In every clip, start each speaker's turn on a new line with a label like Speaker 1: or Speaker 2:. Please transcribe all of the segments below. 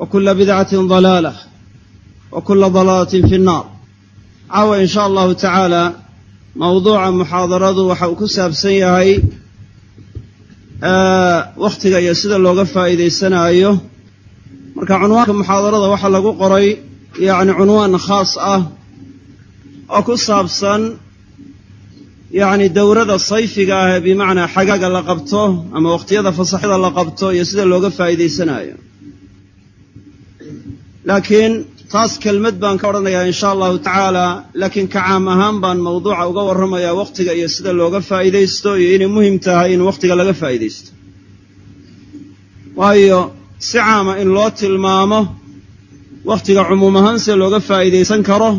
Speaker 1: وكل بدعه ضلاله وكل ضلاله في النار caawa in sha allahu tacaala mawduuca muxaadaradu waxa uu ku saabsan yahay wakhtiga iyo sida looga faa'iidaysanaayo marka cunwaanka muxaadarada waxaa lagu qoray yacni cunwaan khaas ah oo ku saabsan yacni dowrada sayfiga ah ee bimacnaa xagaaga la qabto ama wakhtiyada fasaxyada la qabto iyo sida looga faa'iidaysanaayo laakiin taas kelmad baan ka odhanayaa in sha allahu tacaala laakiin ka caam ahaan baan mawduuca uga warramayaa wakhtiga iyo sida looga faa'iidaysto iyo inay muhiim tahay in wakhtiga laga faa'iidaysto. Waayo si caama in loo tilmaamo wakhtiga cumuum ahaan sida looga faa'iidaysan karo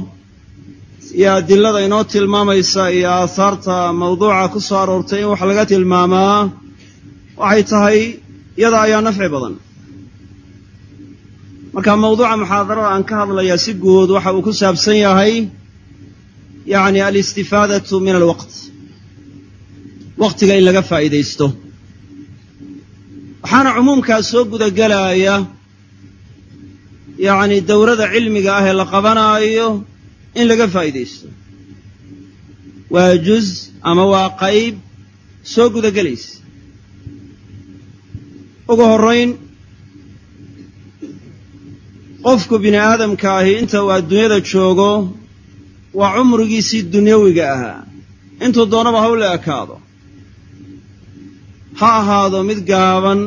Speaker 1: iyo adilada inoo tilmaamaysa iyo aahaarta mawduuca ku soo aroortay in wax laga tilmaamaa waxay tahay yada ayaa nafci badan marka mawduuca muxaadarada aan ka hadlayaa si guud waxa uu ku saabsan yahay yacni alistifaadatu min alwaqt. Waqtiga in laga faa'iidaysto. Waxaana cumuumkaas soo gudagelaya yacni dowrada cilmiga ah ee la qabanaayo in laga faa'iidaysto. Waa juz ama waa qayb soo gudagelaysa ugu horrayn qofku bini aadamka ahi inta uu adduunyada joogo waa cumrigiisii dunyawiga ahaa. Intuu doonaba ha la ekaado. Ha ahaado mid gaaban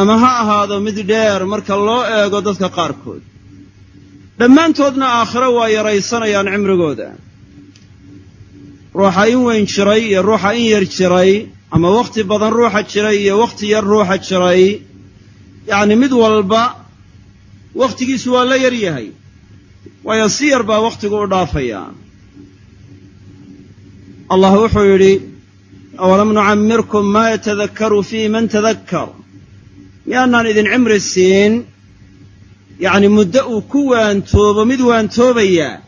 Speaker 1: ama ha ahaado mid dheer marka loo eego dadka qaarkood. Dhammaantoodna aakhiro waa yaraysanayaan cimrigooda. Ruuxa in weyn jiray iyo ruuxa in yar jiray ama wakhti badan ruuxa jiray iyo wakhti yar ruuxa jiray yacni mid walba wakhtigiisu waa la yar yahay. Waayo si yar baa wakhtigu u dhaafayaa allah wuxuu yidhi awalam nucammirkum maa yatadakkaru fiihi man tadakkar? Miyaanaan idin cimri siin yacni muddo uu ku waantoobo mid waantoobayaa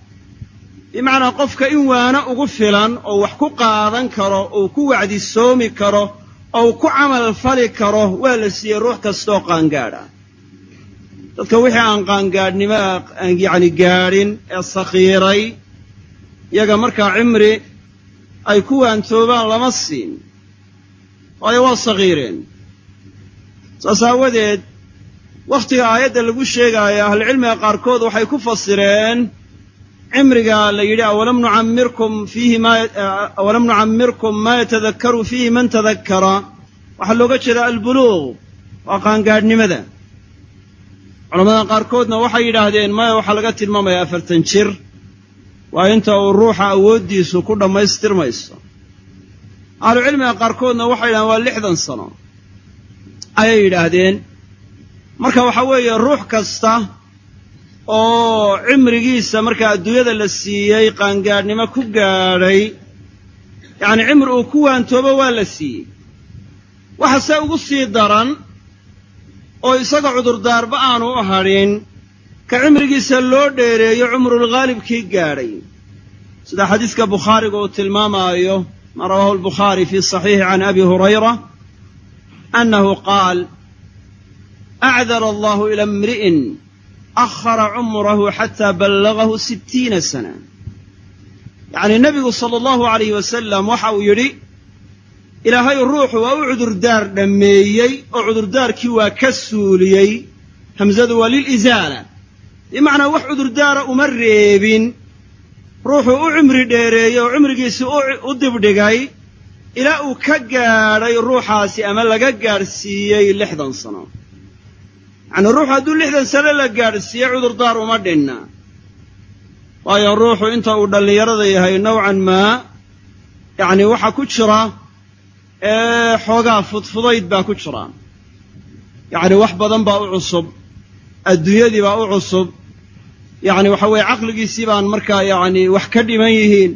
Speaker 1: bimacnaa qofka in waano ugu filan oo wax ku qaadan karo oo ku wacdisoomi karo oo uu ku camal fali karo waa la siiyey ruux kastaoo qaangaadha dadka wixii aan qaangaadhnimo yacni gaadhin ee sakhiiray yaga markaa cimri ay ku waantoobaan lama siin. Waayo waa sakhiireen. Saas aawadeed wakhtiga aayadda lagu sheegaayo ahlucilmiga qaarkood waxay ku fasireen cimriga la yidhi awalam nucammirkum fiihi maawalam nucammirkum maa yatadakkaru fiihi man tadakkara? Waxaa looga jeedaa albuluuq waa qaangaadhnimada culamada qaarkoodna waxay yidhaahdeen maya waxaa laga tilmaamayaa afartan jir. Waa inta uu ruuxa awooddiisu ku dhammaystirmayso ahlucilmiga qaarkoodna waxay yidhahdeen waa lixdan sano. Ayay yidhaahdeen. Marka waxaa weeye ruux kasta oo cimrigiisa markaa adduunyada la siiyey qaangaadhnimo ku gaadhay yacni cimri uu ku waantoobo waa la siiyey. Waxase ugu sii daran oo isaga cudurdaarba aanu u hadhin ka cimrigiisa loo dheereeyo cumrulghaalibkii gaadhay. Sida xadiiska bukhaariga uu tilmaamaayo ma rawaahu albukhaari fii saxiixi can abi hurayra annahu qaal acdara allahu ila imri'in akhara cumrahu xataa ballagahu sittiina sana. Yacnii nebigu sala allahu alayh wasalam waxa uu yidhi ilaahay ruuxu waa u cudurdaar dhammeeyey oo cudurdaarkii waa ka suuliyey. Hamsadu waa lilisaala bimacnaa wax cudurdaara uma reebin. Ruuxuu u cimri dheereeyey oo cimrigiisii u dibdhigay ilaa uu ka gaadhay ruuxaasi ama laga gaadhsiiyey lixdan sano. Yacnii ruuxu hadduu lixdan sano la gaadhsiiyey cudurdaar uma dhinna. Waayo ruuxu inta uu dhallinyarada yahay nowcan maa? Yacni waxaa ku jira ee xoogaa fudfudayd baa ku jira. Yacni wax badan baa u cusub. Adduunyadii baa u cusub. Yacni waxa weeye caqligiisii baan markaa yacni wax ka dhiman yihiin.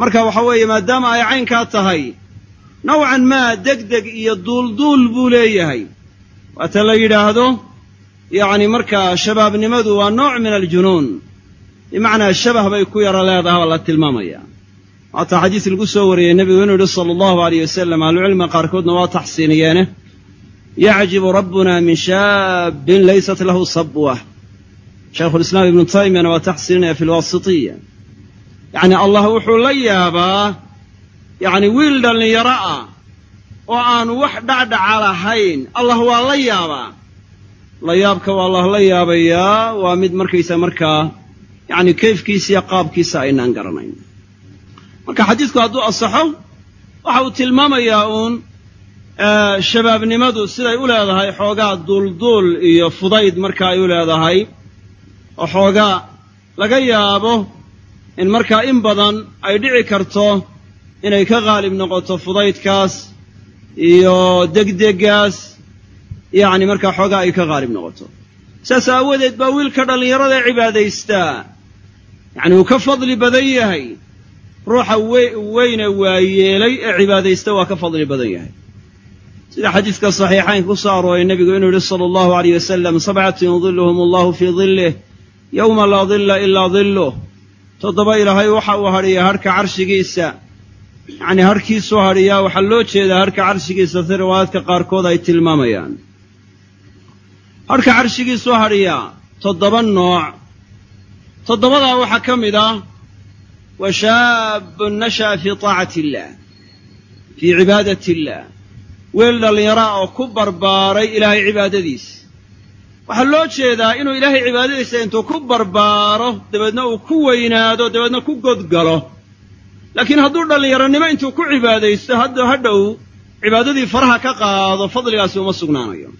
Speaker 1: Marka waxa weeye maadaama ay caynkaa tahay nowcan maa degdeg iyo duulduul buu leeyahay. Waata la yidhaahdo? Yacni markaa shabaabnimadu waa nooc min aljunuun. Bimacnaa shabah bay ku yaro leedahay baa la tilmaamaya waataa xadiis lagu soo wariyey nebigu inuu yihi sala allahu aleyh wasalam ahlucilmiga qaarkoodna waa taxsiiniyeene. Yacjibu rabbuna min shaabin laysat lahu sabwa. Shaykhulislaam ibnu taymiyana waa taxsiininaya fi lwaasitiya yacni allah wuxuu la yaabaa yacni wiil dhallinyaro ah oo aanu wax dhacdhaca lahayn allah waa la yaabaa. La yaabka waa allah la yaabayaa waa mid markaysa markaa yacni kayfkiisa iyo qaabkiisa aynaan garanayn marka xadiidku hadduu asaxo waxa uu tilmaamayaa uun shabaabnimadu siday u leedahay xoogaa duulduul iyo fudayd marka ay u leedahay oo xoogaa laga yaabo in markaa in badan ay dhici karto inay ka qaalib noqoto fudaydkaas iyo degdegaas yacni markaa xoogaa ay ka qaalib noqoto. Saas aawadeed baa wiilka dhallinyarada cibaadaystaa yacni uu ka fadli badan yahay ruuxa weyne waayeelay ee cibaadaysta waa ka fadli badan yahay. Sida xadiiska saxiixaynka ku soo arooray nebigu inuu yihi sala allahu aleyh wasalam sabcatun yudilluhum allahu fii dillih yowma laa dilla ilaa dilluh toddoba ilaahay waxa uu hadhiyaa harhka carshigiisa yacnii harhkiisuu hadhiyaa waxaa loo jeedaa harhka carshigiisa si riwaayaadka qaarkood ay tilmaamayaan. Harhka carshigiisuu hadhiyaa toddoba nooc. Toddobadaa waxaa ka mid ah wa shaabun nasha'a fii taacati illaah fii cibaadati illaah weel dhallinyaraa oo ku barbaaray ilaahay cibaadadiisa waxaa loo jeedaa inuu ilaahay cibaadadiisa intuu ku barbaaro dabeedna uu ku weynaado dabeedna ku godgalo laakiin hadduu dhallinyaronimo intuu ku cibaadaysto hadda hadhow cibaadadii faraha ka qaado fadligaasi uma sugnaanayo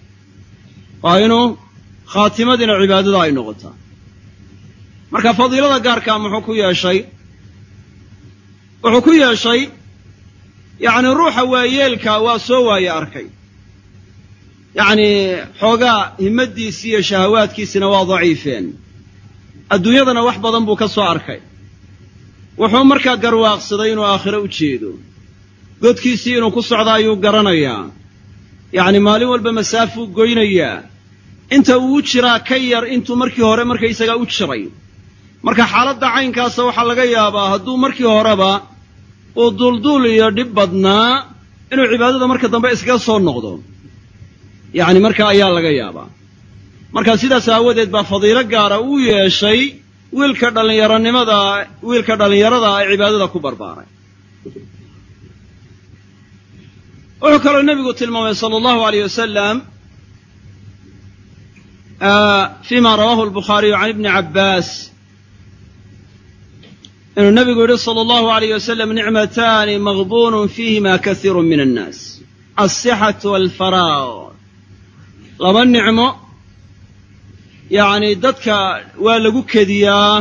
Speaker 1: waa inuu khaatimadiina cibaadada ay noqotaa marka fadiilada gaarkaa muxuu ku yeeshay wuxuu ku yeeshay yacni ruuxa waayeelka waa soo waaye arkay. Yacnii xoogaa himmaddiisii iyo shahawaadkiisina waa daciifeen. Adduunyadana wax badan buu ka soo arkay. Wuxuu markaa garwaaqsaday inuu aakhiro u jeedo. Godkiisii inuu ku socdo ayuu garanayaa. Yacni maalin walba masaafuu goynayaa. Inta uu jiraa ka yar intuu markii hore markaysagaa u jiray marka xaaladda caynkaasa waxaa laga yaabaa hadduu markii horeba uu duulduul iyo dhib badnaa inuu cibaadada marka dambe iskaga soo noqdo. Yacni marka ayaa laga yaabaa. Marka sidaas aawadeed baa fadiilo gaara uu yeeshay wiilka dhallinyaronimada wiilka dhallinyarada ee cibaadada ku barbaaray. Wuxuu kaloo nebigu tilmaamay sala allahu aleyh wasalam fima rawaahu albukhaariyu can ibni cabbaas inuu nebigu yidhi sala allahu alayh wasalam nicmataani maqbuunun fiihima kasiiru min annaas alsixatu walfaraaq laba nicmo yacni dadka waa lagu kediyaa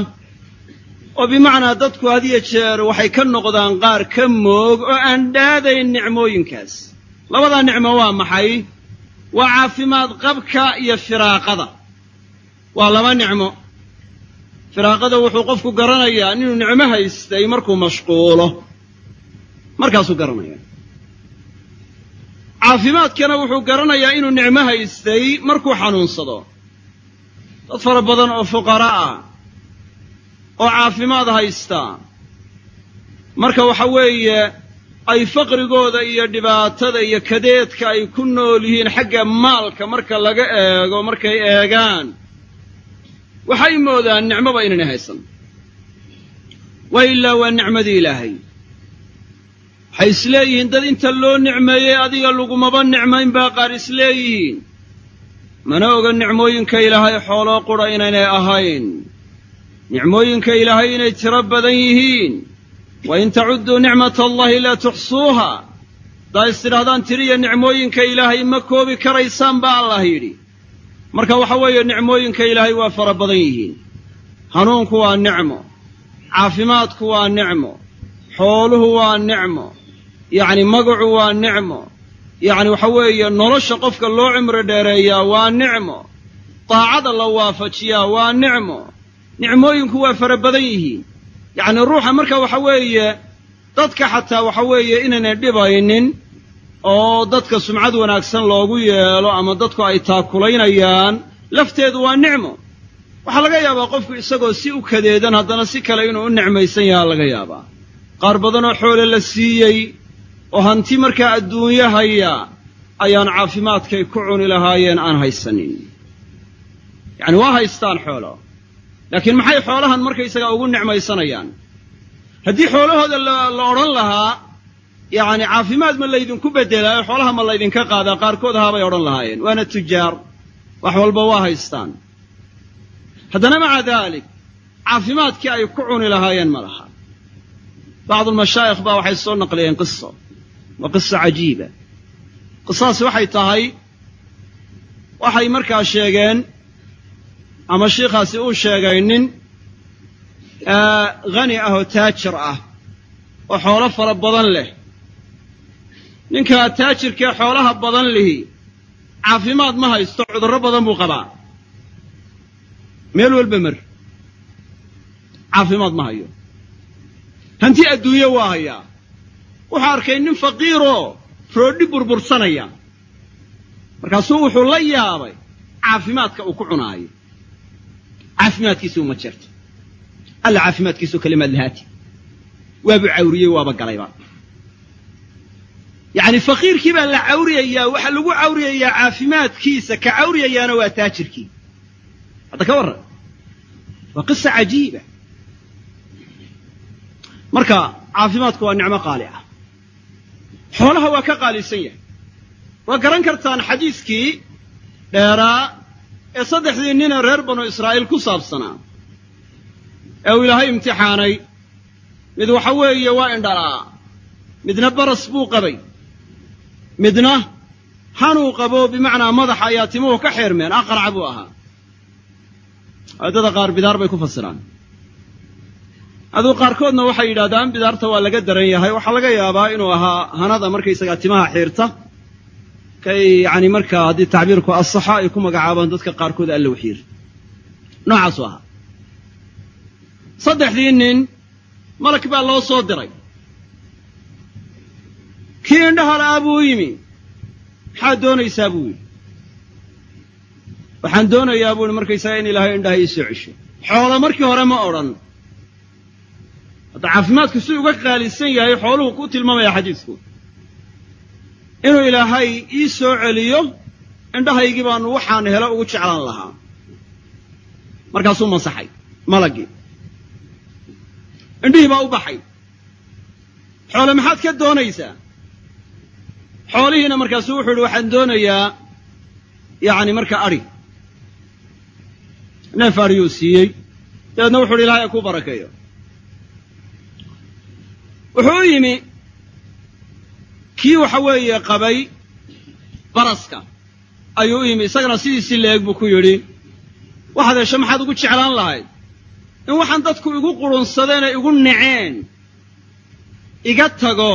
Speaker 1: oo bimacnaa dadku hadiyo jeer waxay ka noqdaan qaar ka moog oo aan dhaadayn nicmooyinkaas. Labadaa nicmo waa maxay? Waa caafimaad qabka iyo firaaqada. Waa laba nicmo firaaqada wuxuu qofku garanayaa inuu nicmo haystay markuu mashquulo. Markaasuu garanaya caafimaadkana wuxuu garanayaa inuu nicmo haystay markuu xanuunsado. Dad fara badan oo fuqara ah oo caafimaad haystaa marka waxa weeye ay faqrigooda iyo dhibaatada iyo kadeedka ay ku nool yihiin xagga maalka marka laga eego markay eegaan waxay moodaan nicmoba inayna haysan. Wa ilaa waa nicmadii ilaahay. Waxay isleeyihiin dad inta loo nicmeeyey adiga lagumaba nicmayn baa qaar isleeyihiin mana oga nicmooyinka ilaahay xooloo qura inaynay ahayn. Nicmooyinka ilaahay inay tiro badan yihiin. Wa in tacudduu nicmata allahi laa tuxsuuha. Haddaa is tidhahdaan tiriya nicmooyinka ilaahay ma koobi karaysaan baa allah yidhi marka waxa weeye nicmooyinka ilaahay waa fara badan yihiin. Hanuunku waa nicmo caafimaadku waa nicmo xooluhu waa nicmo yacni magacu waa nicmo yacni waxa weeye nolosha qofka loo cimri dheereeyaa waa nicmo daacada la waafajiyaa waa nicmo. Nicmooyinku waa fara badan yihiin. Yacnii ruuxa marka waxa weeye dadka xataa waxa weeye inaynay dhibaynin oo dadka sumcad wanaagsan loogu yeelo ama dadku ay taakulaynayaan lafteedu waa nicmo. Waxaa laga yaabaa qofku isagoo si u kadeedan haddana si kale inuu u nicmaysan yahaa laga yaabaa. Qaar badanoo xoole la siiyey oo hanti markaa adduunyo haya ayaan caafimaadkay ku cuni lahaayeen aan haysanin. Yacni waa haystaan xoolo laakiin maxay xoolahan markaysagaa ugu nicmaysanayaan? Haddii xoolahooda la odhan lahaa yacni caafimaad ma laydinku beddelaayo xoolaha ma laydinka qaadaa qaarkood ahaabay odhan lahaayeen. Waana tujaar wax walba waa haystaan. Haddana maca daalik caafimaadkii ay ku cuni lahaayeen ma laha. Bacdu almashaayikh baa waxay soo naqliyeen qiso waa qiso cajiiba. Qisadaasi waxay tahay waxay markaa sheegeen ama shiikhaasi uu sheegay nin hani ah oo taajir ah oo xoolo fara badan leh ninkaa taajirkee xoolaha badan lihi. Caafimaad ma haysto cudurro badan buu qabaa. Meel walba mar. Caafimaad ma hayo. Hanti adduunye waa hayaa wuxuu arkay nin faqiiroo roodhi burbursanaya. Markaasuu wuxuu la yaabay caafimaadka uu ku cunaayo. Caafimaadkiisuu ma jirto alla caafimaadkiisuu kalimaad lahaati. Waabuu cawriyey waaba galayba yacni faqiirkii baa la cawriyayaa waxaa lagu cawriyayaa caafimaadkiisa ka cawriyayaana waa taajirkii. Hadda ka warran. Waa qisa cajiiba. Marka caafimaadku waa nicmo qaali ah. Xoolaha waa ka qaalisan yahay. Waa garan kartaan xadiiskii dheeraa ee saddexdii ninee reer banu israa'iil ku saabsanaa. Ee uu ilaahay imtixaanay. Mid waxa weeye waa indhalaa. Midna baras buu qabay midna hanuu qabo bimacnaa madaxa ayaa timuhu ka xeermeen. Aqrac buu ahaa. Aadada qaar bidaar bay ku fasiraan. Aduu qaarkoodna waxay yidhahdaan bidaarta waa laga daran yahay. Waxaa laga yaabaa inuu ahaa hanada markaysagaa timaha xiirta kay yani markaa haddii tacbiirku asaxa ay ku magacaabaan dadka qaarkood alla wixiir noocaasuu ahaa. Saddexdii nin malag baa loo soo diray kii indhaha la'aa buu yimi? Maxaad doonaysaa buu yidhi waxaan doonayaa buu ihi markaysaga in ilaahay indhaha ii soo cesho. Xoolo markii hore ma odhan. Hadda caafimaadku si uga qaalisan yahay xooluhu ku tilmaamaya xadiidku inuu ilaahay ii soo celiyo indhahaygii baanu waxaan helo ugu jeclaan lahaa. Markaasuu masaxay malaggii indhihii baa u baxay. Xoole maxaad ka doonaysaa xoolihiina markaasuu wuxuu ihi waxaan doonayaa yacni marka adhi neef adhiyuu siiyey. Dabeedna wuxu uhi ilahay a ku barakeeyo. Wuxuu u yimi kii waxa weeye qabay baraska. Ayuu u yimi isagana sidiisii leeg buu ku yidhi. Waxaad hesho maxaad ugu jeclaan lahayd. In waxaan dadku igu qurunsadeen ee igu naceen iga tago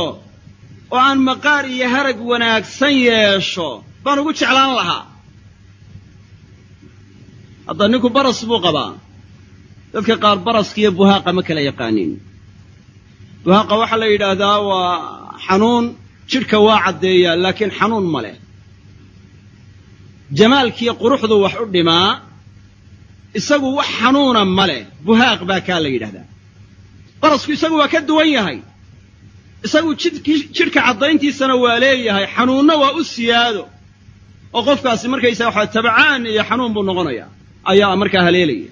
Speaker 1: oo aan maqaar iyo harag wanaagsan yeesho baan ugu jeclaan lahaa. Hadda ninku baras buu qabaa. Dadka qaar baraska iyo buhaaqa ma kala yaqaaniin. Buhaaqa waxaa la yidhaahdaa waa xanuun jidhka waa caddeeyaa laakiin xanuun ma leh. Jamaalkiiyo quruxdu wax u dhimaa isagu wax xanuuna ma leh. Buhaaq baa kaa la yidhahdaa barasku isagu waa ka duwan yahay isagu jidhka caddayntiisana waa leeyahay xanuunna waa u siyaado. oo qofkaasi markaysaa waxaa tabcaan iyo xanuun buu noqonayaa. Ayaa markaa haleelaya.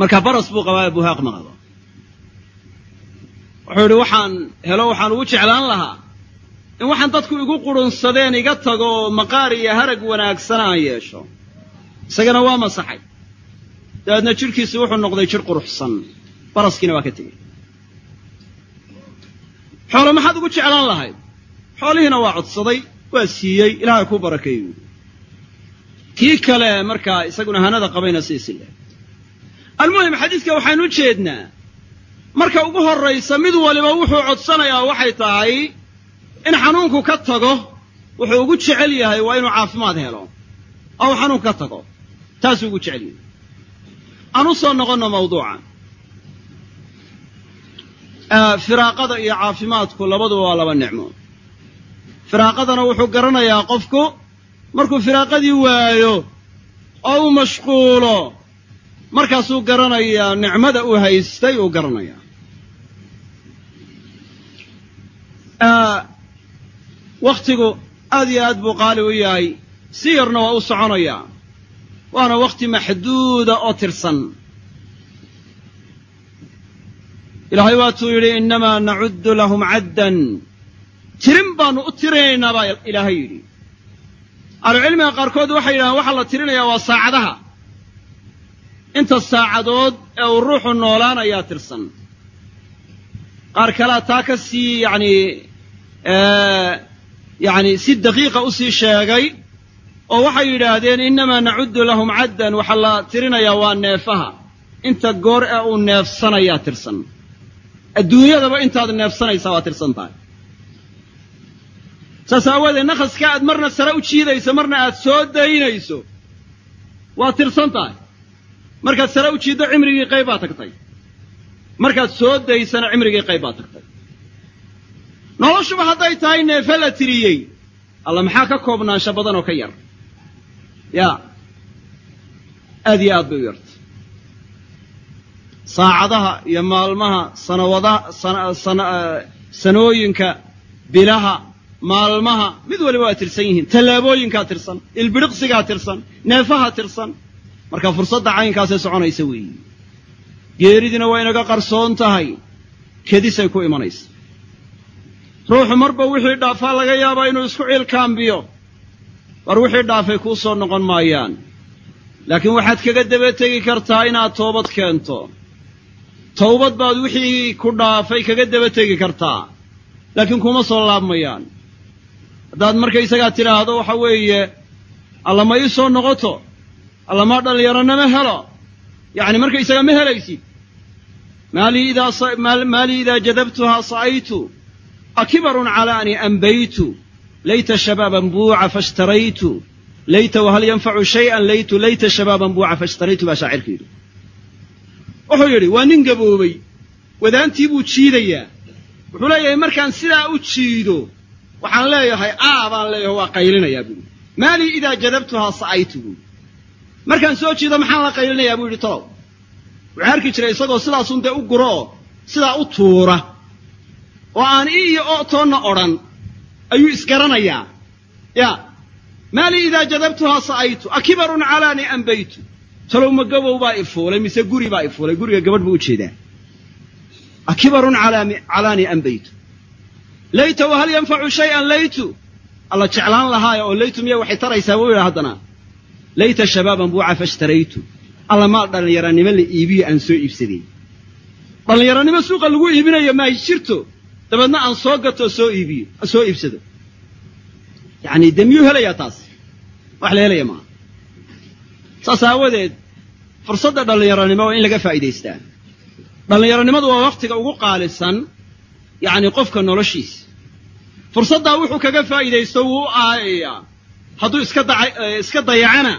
Speaker 1: Marka baras buu qabaa buhaaq ma wuxuu yidhi waxaan helo waxaan ugu jeclaan lahaa in waxaan dadku igu qurunsadeen iga tago maqaar iyo harag wanaagsana aan yeesho. Isagana waa masaxay. Dabeedna jidhkiisi wuxuu noqday jidh quruxsan. Baraskiina waa ka tegey xoolo maxaad ugu jeclaan lahayd? Xoolihiina waa codsaday waa siiyey ilaahay kuu barakeeyu kii kale markaa isaguna hanada qabayna siisi leh. Almuhim xadiidka waxaynu u jeednaa. Marka ugu horraysa mid waliba wuxuu codsanayaa waxay tahay in xanuunku ka tago wuxuu ugu jecel yahay waa inuu caafimaad helo. Oo uu xanuunku ka tago. Taasuu ugu jecel yahay. Aan u soo noqonno mawduuca firaaqada iyo caafimaadku labaduba waa laba nicmo firaaqadana wuxuu garanayaa qofku markuu firaaqadii waayo oo u mashquulo markaasuu garanayaa nicmada uu haystay uu garanayaa wakhtigu aad iyo aad buu qaali u yahay. Si yarna waa u soconayaa waana wakhti maxduuda oo tirsan ilaahay waatuu yidhi innamaa nacuddu lahum caddan. Tirin baannu u tirinaynaa baa ilaahay yidhi. Ahlucilmiga qaarkood waxay yidhahdeen waxaa la tirinayaa waa saacadaha. Inta saacadood ee uu ruuxu noolaanayaa tirsan. Qaar kalea taa ka sii yacni yacni si daqiiqa u sii sheegay oo waxay yidhaahdeen innamaa nacuddu lahum caddan. Waxaa la tirinayaa waa neefaha. Inta goor ee uu neefsanayaa tirsan adduunyadaba intaad neefsanaysaa waa tirsan tahay. Saas aawadeed naqaska aad marna sare u jiidayso marna aad soo daynayso waa tirsan tahay. Markaad sare u jiiddo cimrigii qayb baa tagtay. Markaad soo daysana cimrigii qayb baa tagtay. Noloshuba hadday tahay neefe la tiriyey. Alla maxaa ka koobnaansha badan oo ka yar? Yaa. Aad iyo aad bay u yartay saacadaha iyo maalmaha sanawadaha sanooyinka bilaha maalmaha mid waliba waa tirsan yihiin tallaabooyinkaa tirsan ilbidhiqsigaa tirsan neefaha tirsan. Marka fursadda caynkaasay soconaysa weeyi geeridina waa inaga qarsoon tahay kedisay ku imanaysa. Ruuxu marba wixii dhaafaa laga yaabaa inuu isku ciilkaambiyo war wixii dhaafay kuu soo noqon maayaan. Laakiin waxaad kaga daba tegi kartaa inaad toobad keento towbad baad wixii ku dhaafay kaga daba tegi kartaa laakiin kuma soo laabmayaan haddaad markaysagaa tidhaahdo waxa weeye alla ma ii soo noqoto alla dhallinyaranama helo yacni markaysaga ma helaysid maalii idaa jadabtuhaa sa'aytu akibarun calaanii ambaytu layta shabaaban buuca faashtaraytu layta wahal yanfacu shay'an laytu layta shabaaban buuca faashtaraytu baa shaacirka wuxuu yidhi waa nin gaboobay. Wadaantii buu jiidayaa. Wuxuu leeyahay markaan sidaa u jiido waxaan leeyahay aa baan leeyahay waa qaylinayaa buui maalii idaa jadabtuhaa sa'aytu buui markaan soo jiido maxaan la qaylinayaa buu yidhi tolow. Wuxuu arki jiray isagoo sidaasun dee u guro oo sidaa u tuura. Oo aan i iyo o toonna odhan ayuu isgaranayaa. Ya maalii idaa jadabtuhaa sa'aytu akibarun calaanii ambaytu talow ma gabow baa i fuulay mise guri baa i fuulay? Guriga gabadh buu u jeedaa. Akibarun calaanii ambaytu layta wahal yanfacu shay'an laytu? Alla jeclaan lahaaya oo laytu miya waxay taraysaa buu yidhi haddana layta shabaaban buuca faashtaraytu alla maa dhallinyaranimo la iibiyo aan soo iibsadeen. Dhallinyaranimo suuqa lagu iibinayo ma ay jirto dabeedna aan soo gatoo soo iibiyo soo iibsado. Yacni dee miyuu helayaa taas wax la helaya maaha saas aawadeed fursadda dhallinyaranimo waa in laga faa'idaystaa dhallinyaranimadu waa wakhtiga ugu qaalisan yacni qofka noloshiisa fursaddaa wuxuu kaga faa'iidaysto wuu aayayaa. Hadduu iska iska dayacana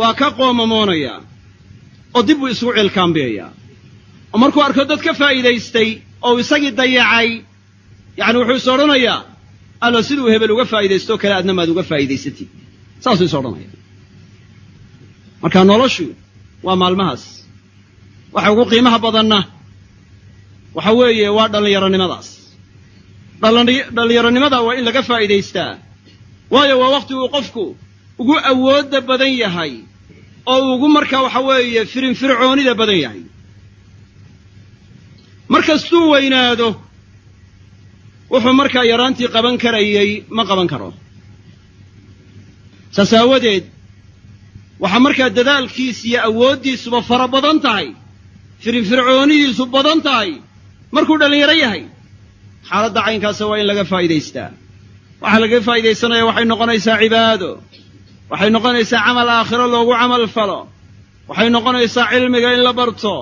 Speaker 1: waa ka qoomamoonayaa oo dib buu isugu ciilkaambiyayaa oo markuu arko dad ka faa'iidaystay oo isagii dayacay yacni wuxuu is odhanayaa alla siduu hebel uga faa'iidaystooo kale adna maad uga faa'iidaysatid. Saasuu is odhanaya marka noloshu waa maalmahaas. Waxa ugu qiimaha badanna waxa weeye waa dhallinyaronimadaas dhallinyaronimada waa in laga faa'iidaystaa. Waayo waa wakhti uu qofku ugu awoodda badan yahay oo ugu markaa waxa weeye firinfircoonida badan yahay. Mar kastuu weynaado wuxuu markaa yaraantii qaban karayey ma qaban karo. Saas aawadeed waxaa markaa dadaalkiis iyo awooddiisuba fara badan tahay. Firinfircoonidiisu badan tahay. Markuu dhallinyaro yahay xaaladda caynkaasa waa in laga faa'iidaystaa. Waxaa laga faa'iidaysanaya waxay noqonaysaa cibaado. Waxay noqonaysaa camal aakhiro loogu camal falo. Waxay noqonaysaa cilmiga in la barto.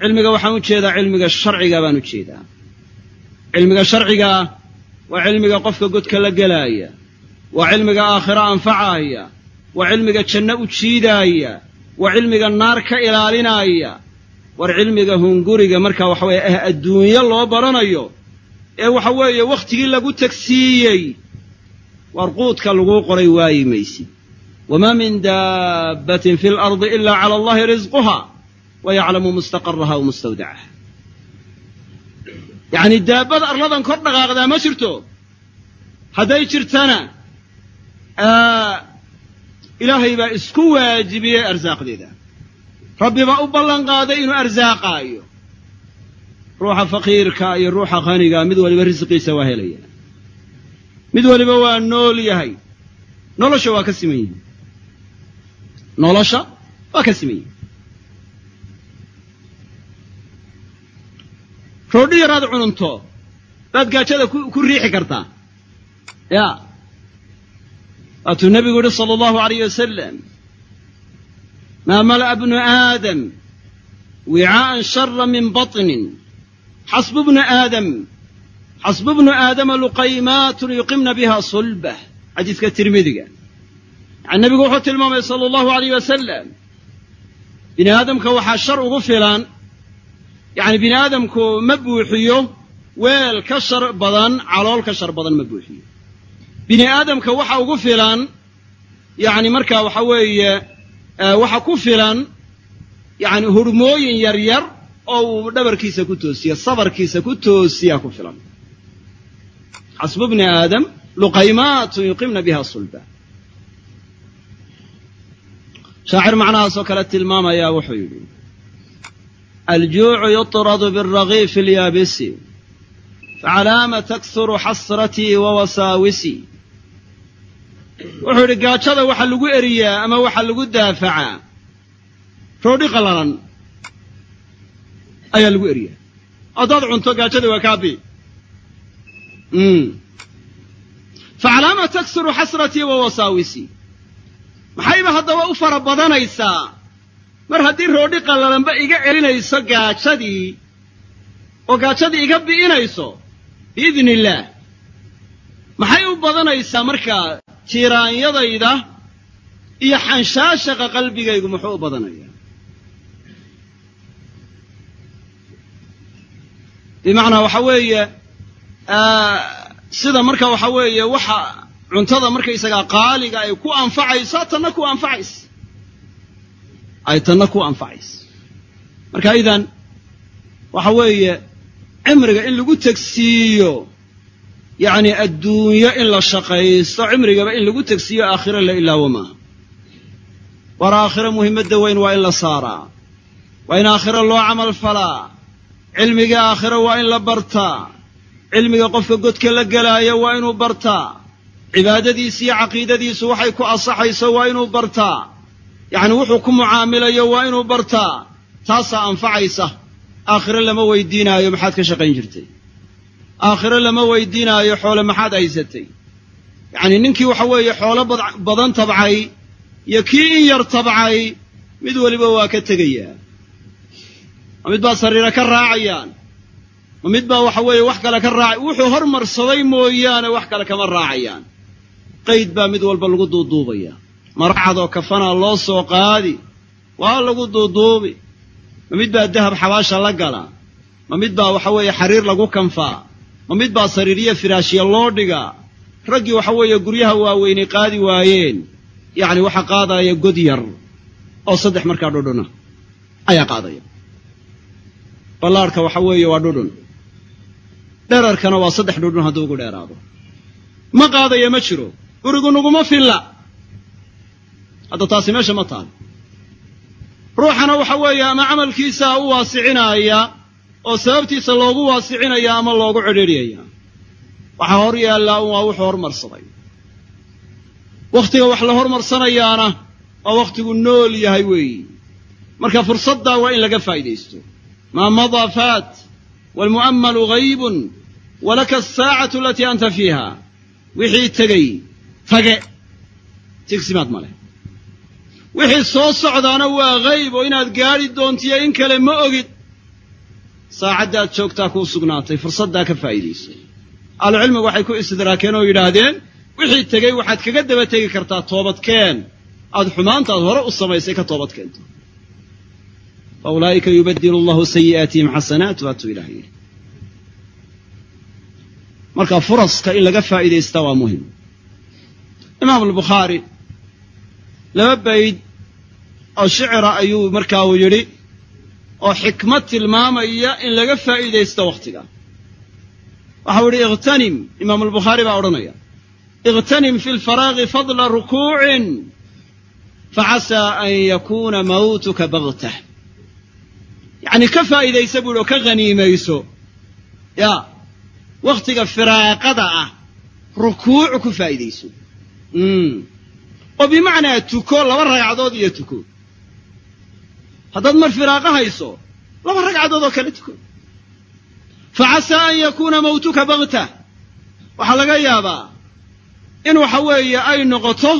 Speaker 1: Cilmiga waxaan u jeedaa cilmiga sharciga baan u jeedaa. Cilmiga sharcigaa waa cilmiga qofka godka la gelaaya. Waa cilmiga aakhiro anfacaaya waa cilmiga janno u jiidaaya. Waa cilmiga naar ka ilaalinaya war cilmiga hunguriga marka waxa weeye ah adduunyo loo baranayo ee waxa weeye wakhtigii lagu tagsiiyey war quudka laguu qoray waayi maysid wamaa min daabbatin fi lardi ila cala allahi risquha wa yaclamu mustaqaraha wa mustawdacaha yacni daabbad arladan kor dhaqaaqdaa ma jirto? Hadday jirtana ilaahay baa isku waajibiyey arsaaqdeeda. Rabbi baa u ballan qaaday inuu arsaaqaayo. Ruuxa faqiirka iyo ruuxa khaniga mid waliba risqiisa waa helaya. Mid waliba waa nool yahay. Nolosha waa ka siman yihi nolosha waa ka siman yihi roodhi yaraad cununto. Baad gaajada ku riixi kartaa. Ya waatuu nebigu yihi sala allahu alayh wasalam maa mala'a bnu aadam wicaa'an shara min baطnin xasbu bnu aadam xasbu bnu aadama luqaymaatun yuqimna biha sulbah. Xadiiska tirmidiga. Yani nebigu wuxuu tilmaamay sala allahu alayh wasalam bini aadamka waxaa shar ugu filan. Yacni bini aadamku ma buuxiyo weel ka shar badan calool ka shar badan ma buuxiyo bini aadamka waxa ugu filan yacni markaa waxa weeye waxa ku filan yacni hurmooyin yar yar oo uu dhabarkiisa ku toosiya sabarkiisa ku toosiyaa ku filan xasbu bni aadam luqaymaatun yuqimna biha sulba shaacir macnahaasoo kale tilmaamayaa wuxuu yidhi aljuucu yuطradu biالragiifi اlyaabisi facalaama takhuru xasratii wa wasaawisii wuxuu yidhi gaajada waxa lagu eriyaa ama waxa lagu daafacaa? Roodhi qallalan ayaa lagu eriyaa. Haddaad cunto gaajada waa kaabi facalaama taksuru xasratii wa wasaawisii maxayba haddaba u fara badanaysaa? Mar haddii roodhi qallalanba iga celinayso gaajadii oo gaajadii iga bi'inayso biidni illaah maxay u badanaysaa markaa tiiraanyadayda iyo xanshaashaqa qalbigaygu muxuu u badanayaa bimacnaa waxa weeye sida marka waxa weeye waxa cuntada markaysagaa qaaliga ay ku anfacayso tanna ku anfacaysa ay tanna ku anfacaysa marka idan waxa weeye cimriga in lagu tegsiiyo yacni adduunyo in la shaqaysto cimrigaba in lagu tegsiiyo aakhiro la ilaawo maaha. War aakhiro muhimmadda weyn waa in la saaraa. Waa in aakhiro loo camal falaa. Cilmiga aakhiro waa in la bartaa. Cilmiga qofka godka la gelaayo waa inuu bartaa. Cibaadadiisi iyo caqiidadiisu waxay ku asaxayso waa inuu bartaa. Yacni wuxuu ku mucaamilayo waa inuu bartaa. Taasaa anfacaysa. Aakhiro lama weydiinaayo maxaad ka shaqayn jirtay aakhiro lama weydiinaayo xoole maxaad haysatay? Yacni ninkii waxa weeye xoolo badan tabcay iyo kii in yar tabcay mid weliba waa ka tegayaa ma mid baa sariira ka raacayaan. Ma mid baa waxa weeye wax kale ka raacay wuxuu hormarsaday mooyaane wax kale kama raacayaan. Qayd baa mid walba lagu duuduubaya maracadoo kafanaa loo soo qaadi waa lagu duuduubi. Ma mid baa dahab xabaasha la gala. Ma mid baa waxa weeye xariir lagu kanfaa ma mid baa sariiriyo firaashya loo dhigaa raggii waxa weeye guryaha waaweynay qaadi waayeen. Yacni waxa qaadaya god yar oo saddex markaa dhudhuna ayaa qaadaya. Ballaarhka waxa weeye waa dhudhun. Dherarkana waa saddex dhudhun hadduu ugu dheeraado. Ma qaadaya ma jiro. Gurigu naguma filla. Hadda taasi meesha ma taal. Ruuxana waxa weeye ama camalkiisaa u waasicinaaya oo sababtiisa loogu waasicinaya ama loogu cidhiidhyaya waxaa hor yaallaa un waa wuxuu hormarsaday. Wakhtiga wax la hormarsanayaana waa wakhtigu nool yahay weeyi. Marka fursaddaa waa in laga faa'iidaysto maa madaa faat waalmu'ammalu haybun walaka asaacatu alatii anta fiiha. Wixii tegey tage tigsimaad ma leh. Wixii soo socdaana waa hayb oo inaad gaadhi doontiyo in kale ma ogid saacaddaad joogtaa kuu sugnaatay fursaddaa ka faa'iidayso ahlucilmigu waxay ku istidraakeen oo yidhaahdeen wixii tegey waxaad kaga daba tegi kartaa toobadkeen aad xumaantaad hore u samaysay ka toobad keento. Fa ulaa'ika yubadilu allahu sayi'aatihim xasanaat waatuu ilah yidhi. Marka furaska in laga faa'iidaystaa waa muhiim imaam albukhaari laba bayd oo shicira ayuu markaa uu yidhi oo xikmad tilmaamaya in laga faa'iidaysto wakhtiga waxau yidhi ikhtanim imaamu albukhaari baa odhanaya. Ikhtanim fi lfaraaqi fadla rukuucin facasaa an yakuuna mawtuka bagtah yacni ka faa'iidaysa buu yidhi oo ka haniimayso ya wakhtiga firaaqada ah rukuuc ku faa'iidayso. Oo bimacnaa tuko laba ragcadood iyo tuko haddaad mar firaaqo hayso laba ragcadood oo kale tuko fa casaa an yakuuna mawtuka bagta waxaa laga yaabaa in waxa weeye ay noqoto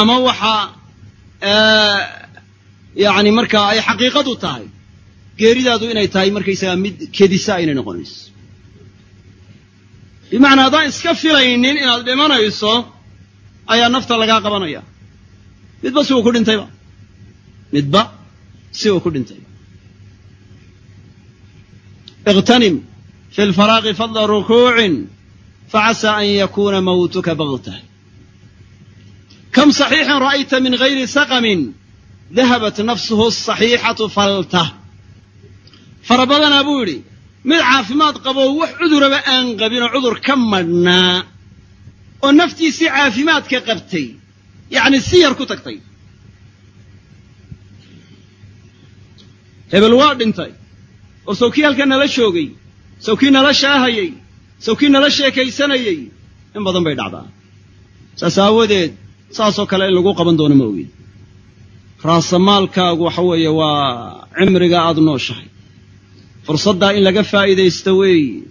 Speaker 1: ama waxa yacni markaa ay xaqiiqadu tahay geeridaadu inay tahay markaysagaa mid kedisa aynay noqonayso bimacnaa haddaan iska filaynin inaad dhimanayso ayaa nafta lagaa qabanaya. Midba si uu ku dhintayba midba si uu ku dhintayba ikhtanim fi lfaraaqi fadla rukuucin facasaa an yakuuna mawtuka bagtah kam saxiixin ra'ayta min gayri saqamin dahabat nafsuhu asaxiixatu faltah fara badanaa buu yidhi mid caafimaad qaboo wax cuduraba aan qabinoo cudur ka madhnaa oo naftiisii caafimaadka qabtay yacni si yar ku tagtay hebel waa dhintay oo sawkii halka nala joogay sawkii nala shaahayey sawkii nala sheekaysanayey in badan bay dhacdaa. Saas aawadeed saasoo kale in lagu qaban doono ma ogid raasamaalkaagu waxa weeye waa cimriga aada nooshahay. Fursaddaa in laga faa'iidaysto weeye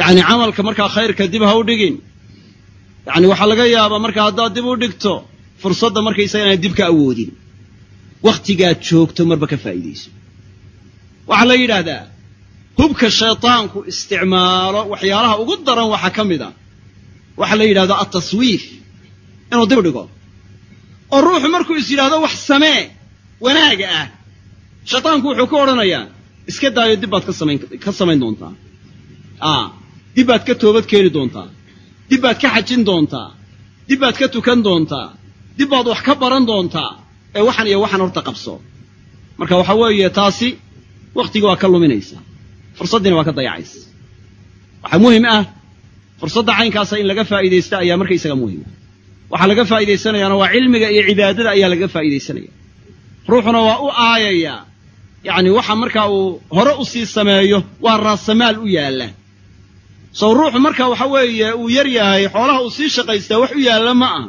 Speaker 1: yacni camalka markaa khayrka dib ha u dhigin. Yacni waxaa laga yaabaa marka haddaad dib u dhigto fursadda markaysaga inaan dib ka awoodin wakhtigaad joogto marba ka faa'iidayso waxaa la yidhaahdaa hubka shaytaanku isticmaalo waxyaalaha ugu daran waxaa ka mid a. Waxaa la yidhahdaa altaswiif inuu dib dhigo. Oo ruuxu markuu is yidhaahdo wax samee wanaaga ah. Shaytaanku wuxuu ku odhanayaa iska daayo dib baad ka samayn ka samayn doontaa. A dib baad ka toobad keeni doontaa. Dib baad ka xajin doontaa. Dib baad ka tukan doontaa. Dib baad wax ka baran doontaa ee waxan iyo waxan horta qabso. Marka waxa weeye taasi wakhtigii waa ka luminaysa. Fursaddiina waa ka dayacaysa. Waxaa muhiim ah fursadda caynkaasa in laga faa'iidaysta ayaa markaysaga muhima waxaa laga faa'iidaysanayaana waa cilmiga iyo cibaadada ayaa laga faa'iidaysanaya. Ruuxuna waa u aayayaa yacni waxa markaa uu hore u sii sameeyo waa raasamaal u yaalla. Sow ruuxu marka waxa weeye uu yar yahay xoolaha uu sii shaqaystaa wax u yaalla ma aha.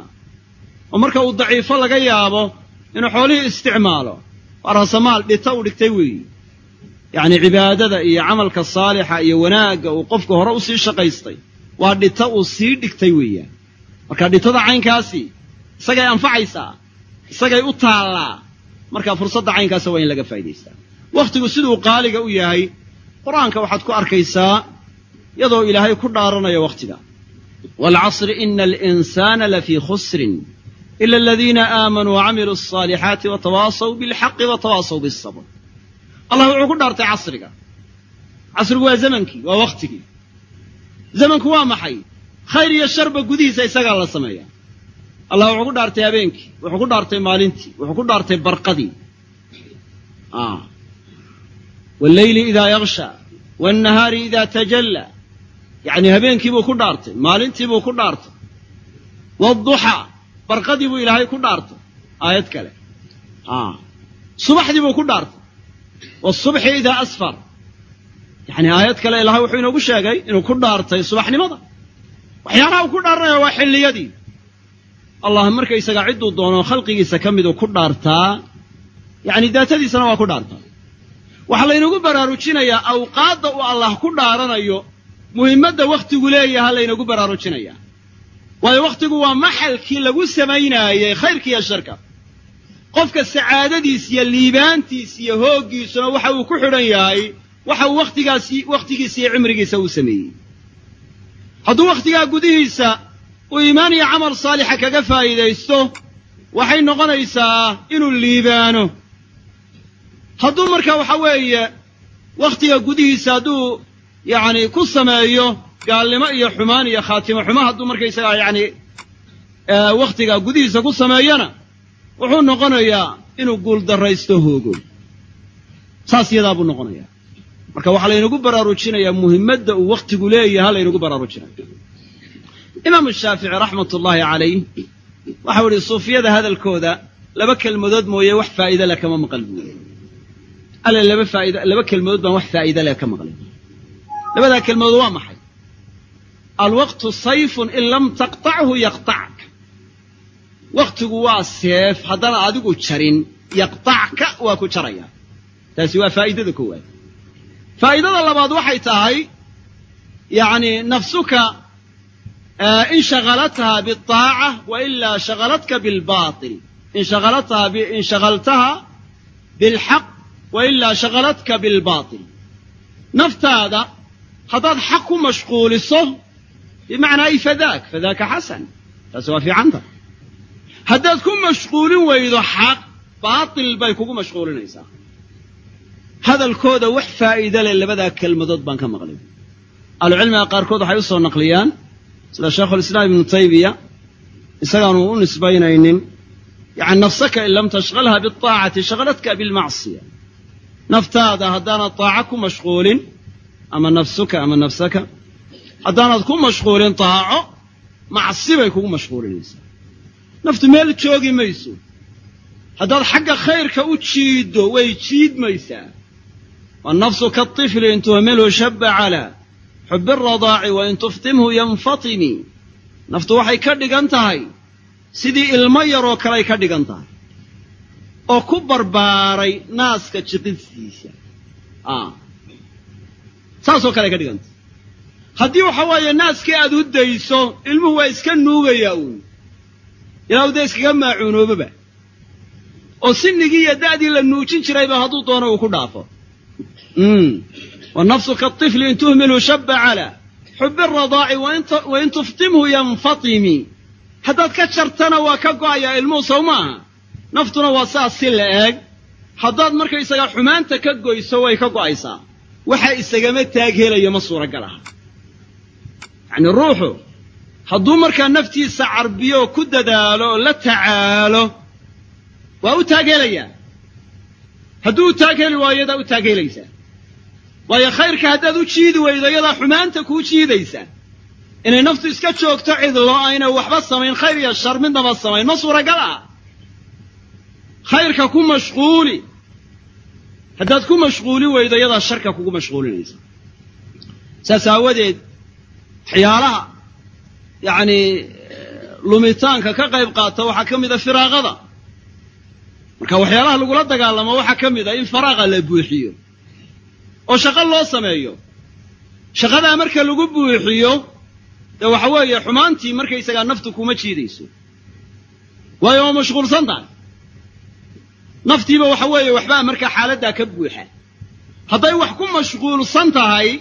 Speaker 1: Oo marka uu daciifo laga yaabo inuu xoolihii isticmaalo. Waa raasamaal dhita u dhigtay weeyi yacni cibaadada iyo camalka saalixa iyo wanaagga uu qofku hore u sii shaqaystay waa dhita uu sii dhigtay weeyaan marka dhitada caynkaasi isagay anfacaysaa isagay u taallaa marka fursadda caynkaasa waa in laga faa'idaystaa wakhtigu siduu qaaliga u yahay qur'aanka waxaad ku arkaysaa iyadoo ilaahay ku dhaaranayo wakhtiga. Waalcasri ina alinsaana lafii khusrin ila aladiina aamanuu wacamiluu alsaalixaati watawaasaw bilxaqi watawaasaw bialsabr allah wuxuu ku dhaartay casriga casrigu waa zamankii waa wakhtigii zamanku waa maxay khayr iyo sharba gudihiisa isagaa la sameeya allah wuxuu ku dhaartay habeenkii wuxuu ku dhaartay maalintii wuxuu ku dhaartay barqadii walleyli idaa yakshaa wannahaari idaa tajallaa yacnii habeenkiibuu ku dhaartay maalintiibuu ku dhaartay wduxaa barqadii buu ilaahay ku dhaartay aayad kale. Subaxdii buu ku dhaartay wاsubxi idaa asfar. Yacni aayad kale ilahay wuxuu inoogu sheegay inuu ku dhaartay subaxnimada. Waxyaalaha uu ku dhaaranaya waa xilliyadii. Allah markaysaga cidduu doono khalqigiisa ka miduu ku dhaartaa yacni daatadiisana waa ku dhaartaa. Waxaa laynagu baraarujinayaa awqaadda uu allah ku dhaaranayo muhimmadda wakhtigu leeyaha laynagu baraarujinayaa waayo wakhtigu waa maxalkii lagu samaynaayey khayrka iyo sharka. Qofka sacaadadiis iyo liibaantiis iyo hooggiisuna waxa uu ku xidhan yahay waxa uu wakhtigaasi wakhtigiisa iyo cimrigiisa uu sameeyey. Hadduu wakhtigaa gudihiisa uu iimaan iyo camal saalixa kaga faa'iidaysto waxay noqonaysaa inuu liibaano. Hadduu marka waxa weeye wakhtiga gudihiisa hadduu yacni ku sameeyo gaalnimo iyo xumaan iyo khaatimo xumo hadduu markaysagaa yacni wakhtiga gudihiisa ku sameeyana wuxuu noqonayaa inuu guuldarraysto hoogo saas yadaa buu noqonayaa. Marka waxaa laynagu baraarujinayaa muhimmadda uu wakhtigu leeyaha laynagu baraarujinaya imaamu shaafici raxmat ullaahi calayh waxau idhi suufiyada hadalkooda laba kelmadood mooye wax faa'iida leh kama maqal buuri alle laba faaida laba kelmadood baan wax faa'iida leh ka maqlay. Labadaa kelmadood waa maxay alwaqtu sayfun in lam taqtachu yaqtacka wakhtigu waa seef haddana adigu jarin yaqtacka waa ku jaraya taasi waa faa'idada koowaad faa'idada labaad waxay tahay yacni nafsuka in shagalatha biaaca wa ilaa shagalatka bilbail in shagaltaha bilxaq wa ilaa shagalatka bilbaatil naftaada haddaad xaq ku mashquuliso bimacnaa ay fadaak fadaaka xasan taasi waa fiicanta haddaad ku mashquulin weydo xaq baatil bay kugu mashquulinaysaa hadalkooda wax faa'iida leh labadaa kelmadood baan ka maqlay ahlucilmiga qaarkood waxay u soo naqliyaan sida shaekhulislaam ibnu taymiya isagaanu u nisbaynaynin yani nafsaka in lam tashqalha biaacati shaqalatka bilmacsiya naftaada haddaanad taaco ku mashquulin ama nafsuka ama nafsaka haddaanad ku mashquulin taaco macsi bay kugu mashquulinaysaa. Naftu meel joogi mayso. Haddaad xagga khayrka u jiiddo way jiidmaysaa. Wannafsu kaطifli in tuhmilhu shaba calaa xubi aradaaci wa in tuftimhu yanfatimi naftu waxay ka dhigan tahay. Sidii ilmo yaroo kaley ka dhigan tahay. Oo ku barbaaray naaska jiqistiisa saasoo kale ka dhigan tahay haddii waxa weeye naaskii aad u dayso ilmuhu waa iska nuugayaa uun ilaa dee iskaga maacuunoobaba oo sinigii iyo da'dii la nuujin jirayba hadduu doono uu ku dhaafo. Wannafsu kaطifli in tuhmilhu shaba calaa xubi aradaaci wain tuftimhu yanfatimi. Haddaad ka jartana waa ka go'ayaa ilmuhu sow maaha naftuna waa saas si la eeg. Haddaad markaysaga xumaanta ka goyso way ka go'aysaa. Waxa isagama taag helayo ma suuragal aha yacni ruuxu hadduu markaa naftiisa carbiyo ku dadaalo oo la tacaalo waa u taag helayaa hadduu u taag heli waayo yadaa u taag helaysaa waayo khayrka haddaad u jiidi weydo yadaa xumaanta kuu jiidaysa inay naftu iska joogto cidlo ayna waxba samayn khayr iyo shar midnaba samayn ma suuragal ah. Khayrka ku mashquuli haddaad ku mashquulin weydo yadaa sharka kugu mashquulinaysa. Saas aawadeed waxyaalaha yacni lumitaanka ka qayb qaata waxaa ka mida firaaqada. Marka waxyaalaha lagula dagaalamo waxaa ka mid a in faraaqa la buuxiyo oo shaqo loo sameeyo. Shaqadaa marka lagu buuxiyo dee waxa weeye xumaantii markaysagaa naftu kuma jiidayso. Waayo waa mashquulsan tahay. Naftiiba waxa weeye waxbaa markaa xaaladdaa ka buuxa. Hadday wax ku mashquulsan tahay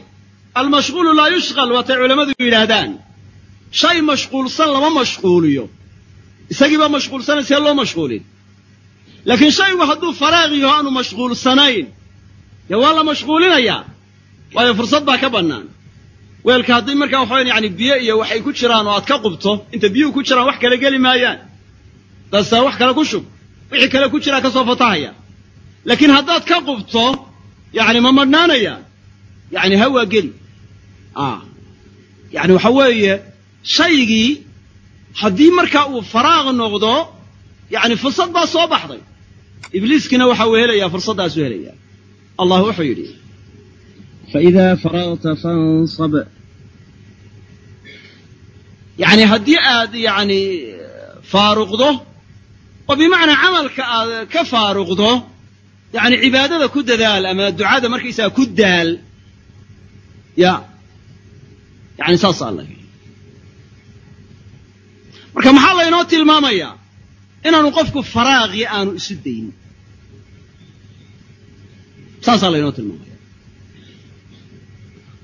Speaker 1: almashquulu laa yushqal waatay culammadu yidhaahdaan. Shay mashquulsan lama mashquuliyo. Isagiibaa mashquulsanay see loo mashquulin. Laakiin shaygu hadduu faraaqiyo aanu mashquulsanayn dee waa la mashquulinayaa? Waayo fursad baa ka bannaan. Weelka haddii markaa waxaweyn yani biyo iyo waxay ku jiraan oo aad ka qubto inta biyuhu ku jiraan wax kale geli maayaan. Daastaa wax kale ku shub. Wixii kale ku jiraa ka soo fatahaya laakiin haddaad ka qubto yani ma madhnaanaya yani hawaa geli yani waxa weeye shaygii haddii markaa uu faraaq noqdo yani fursad baa soo baxday. Ibliiskiina waxa uu helayaa fursaddaasuu helaya allah wuxuu yidhi faidaa faragta fansab. Yani haddii aad yani faaruqdo oo bimacnaa camalka aad ka faaruqdo yani cibaadada ku dadaal ama ducada markaysaga ku daal ya yani saas alla yidhi marka maxaa laynoo tilmaamayaa? Inaanu qofku faraaqi aanu isu dayn. Saasaa laynoo tilmaamaya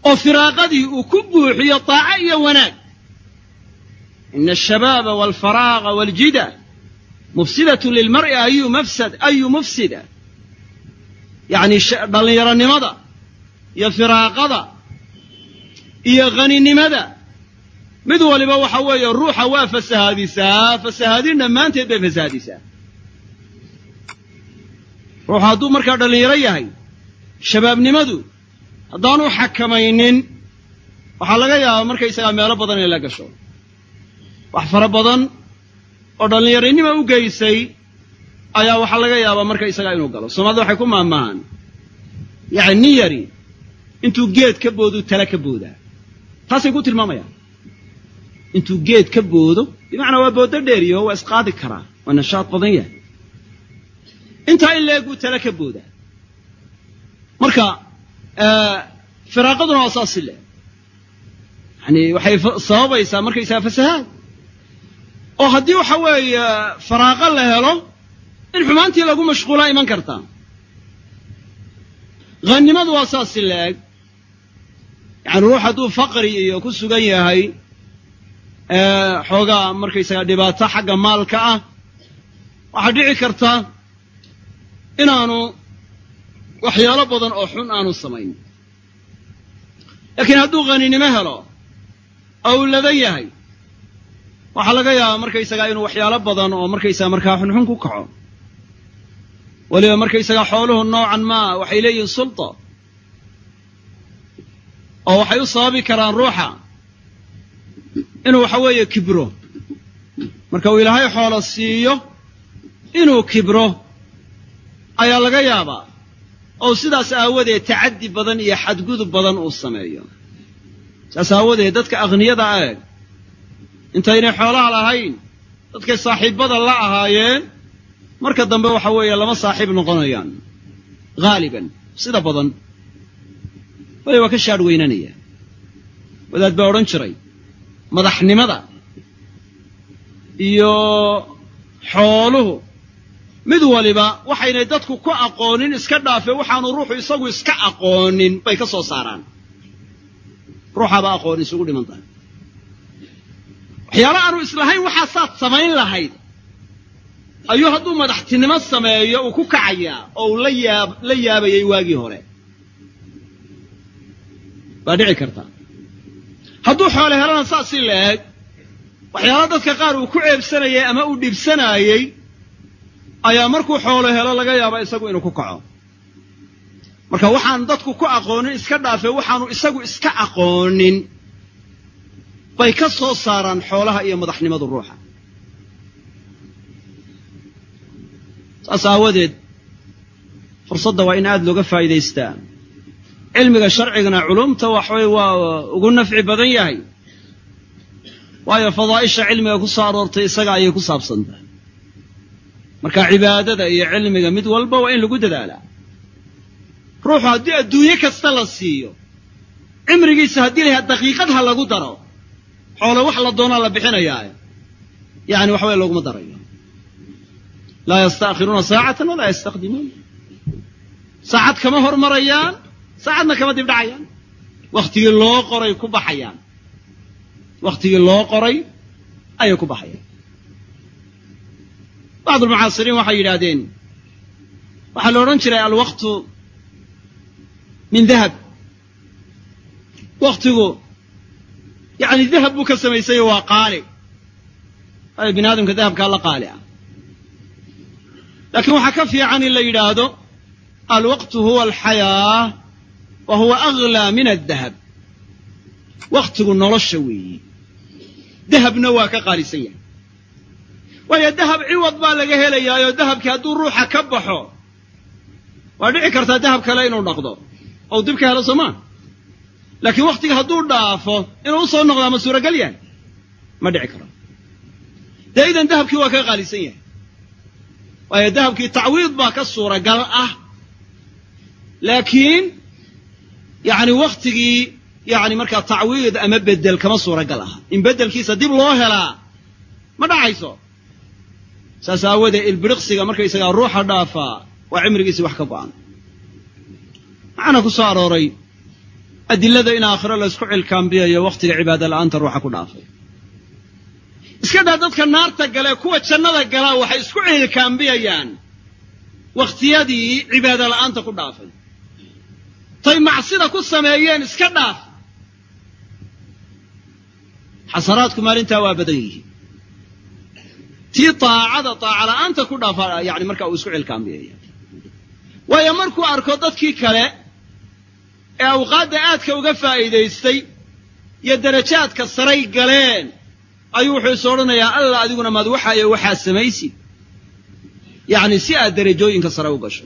Speaker 1: oo firaaqadii uu ku buuxiyo taaco iyo wanaag. Ina ashabaaba walfaraaqa waljida mufsidatu lilmar'i ayu mafsad ayu mufsida. Yacni dhallinyaronimada iyo firaaqada iyo haninimada mid waliba waxa weeye ruuxa waa fasahaadisaa fasahaadin dhammaanteed bay fasahaadisaa. Ruuxu hadduu markaa dhallinyaro yahay shabaabnimadu haddaanu xakamaynin waxaa laga yaabaa markaysagaa meelo badan inay la gasho. Wax fara badan oo dhallinyaronima u geysay ayaa waxaa laga yaabaa markaysagaa inuu galo. Soomaalida waxay ku maamaahaan yacni nin yari intuu geed ka boodu tala ka boodaa taasay ku tilmaamayaan. Intuu geed ka boodo bimacnaa waa booddo dheeriyo waa isqaadi karaa waa nashaad badan yahay. Intaa in leeg buu tala ka boodaa marka firaaqaduna waa saasi le yani waxay sababaysaa markaysaga fasahaad oo haddii waxa weeye faraaqo la helo in xumaantii lagu mashquulaa iman kartaa. Hannimadu waa saasi la-eg yani ruux hadduu faqri iyo ku sugan yahay xoogaa markaysaga dhibaato xagga maalka ah waxaa dhici karta inaanu waxyaalo badan oo xun aanu samayn. Laakiin hadduu haninimo helo oo uu ladan yahay waxaa laga yaabaa markaysagaa inuu waxyaalo badan oo markaysaga markaa xunxun ku kaco. Weliba markaysagaa xooluhu noocan maa waxay leeyihiin sulta oo waxay u sababi karaan ruuxa. Inuu waxa weeye kibro. Marka uu ilaahay xoolo siiyo inuu kibro ayaa laga yaabaa. Oo sidaas aawadeed tacaddi badan iyo xadgudub badan uu sameeyo. Saas aawadeed dadka akhniyada eeg intaynay xoolaha lahayn dadkay saaxiibbada la ahaayeen marka dambe waxa weeye lama saaxiib noqonayaan. Haaliban sida badan wali waa ka shaadh weynanaya. Wadaad baa odhan jiray. Madaxnimada iyo xooluhu. Mid waliba waxaynay dadku ku aqoonin iska dhaafe waxaanu ruuxu isagu iska aqoonin. Bay ka soo saaraan. Ruuxaaba aqoon isugu dhiman tahay. Waxyaala aanu islahayn waxaasaad samayn lahayd. Ayuu hadduu madaxtinimo sameeyo uu ku kacayaa oo uu la yaab la yaabayay waagii hore baa dhici karta. Hadduu xoole helana saas si la eg waxyaala dadka qaar uu ku ceebsanayay ama uu dhibsanaayey ayaa markuu xoolo helo laga yaaba isagu inuu ku kaco. Marka waxaan dadku ku aqoonin iska dhaafe waxaanu isagu iska aqoonin. Bay ka soo saaraan xoolaha iyo madaxnimadu ruuxa. Saas aawadeed fursadda waa in aada looga faa'iidaystaa cilmiga sharcigana culumta waxaway waa ugu nafci badan yahay. Waayo fadaa'isha cilmiga ku soo aroortay isaga ayay ku saabsantahay. Marka cibaadada iyo cilmiga mid walba waa in lagu dadaalaa ruuxu haddii adduunye kasta la siiyo cimrigiisa haddii laha daqiiqad ha lagu daro xoole wax la doonaa la bixinayaa yani waxa weye looguma darayo. Laa yastaakhiruuna saacatan walaa yastaqdimuun. Saacad kama hormarayaan saacadna kama dib dhacayaan. Wakhtigii loo qoray ku baxayaan. Wakhtigii loo qoray ayay ku baxayaan. Bacdu almucaasiriin waxay yidhaahdeen waxaa la odhan jiray alwaqtu min dahab. Wakhtigu yacni dahab buu ka samaysayo waa qaali. Waayo bini aadamka dahabkaa la qaali ah. Laakiin waxaa ka fiican in la yidhaahdo alwaqtu huwa alxayaa wa huwa aglaa min addahab wakhtigu nolosha weeyi dahabna waa ka qaalisan yahay waayo dahab ciwad baa laga helayaayoo dahabkii hadduu ruuxa ka baxo waa dhici kartaa dahab kale inuu dhaqdo ou dib ka helo soomaa laakiin wakhtiga hadduu dhaafo inuu u soo noqdaa ma suuragal yahay ma dhici karo dee idan dahabkii waa ka qaalisan yahay waayo dahabkii tacwiid baa ka suuragal ah laakiin yacni wakhtigii yacni markaa tacwiid ama bedel kama suuragal aha. In beddelkiisa dib loo helaa ma dhacayso. Saas aawoodee ilbiriqsiga markaysagaa ruuxa dhaafaa waa cimrigiisii wax ka go'an. Maxaana ku soo arooray adilada in aakhiro laysku cilkaambiyayo wakhtiga cibaada la'aanta ruuxa ku dhaafay. Iska daa dadka naarta galee kuwa jannada galaa waxay isku ciilkaambiyayaan wakhtiyadii cibaado la'aanta ku dhaafay tay macsida ku sameeyeen iska dhaaf. Xasanaadku maalintaa waa badan yihiin. Tii taacada taaca la'aanta ku dhaafa yani markaa uu isku cilkaambiyaya waayo markuu arko dadkii kale ee awqaadda aadka uga faa'iidaystay iyo darajaadka saray galeen ayuu wuxuu is odhanayaa alla adiguna maad waxaayo waxaa samaysid yacni si aad derajooyinka sare u gasho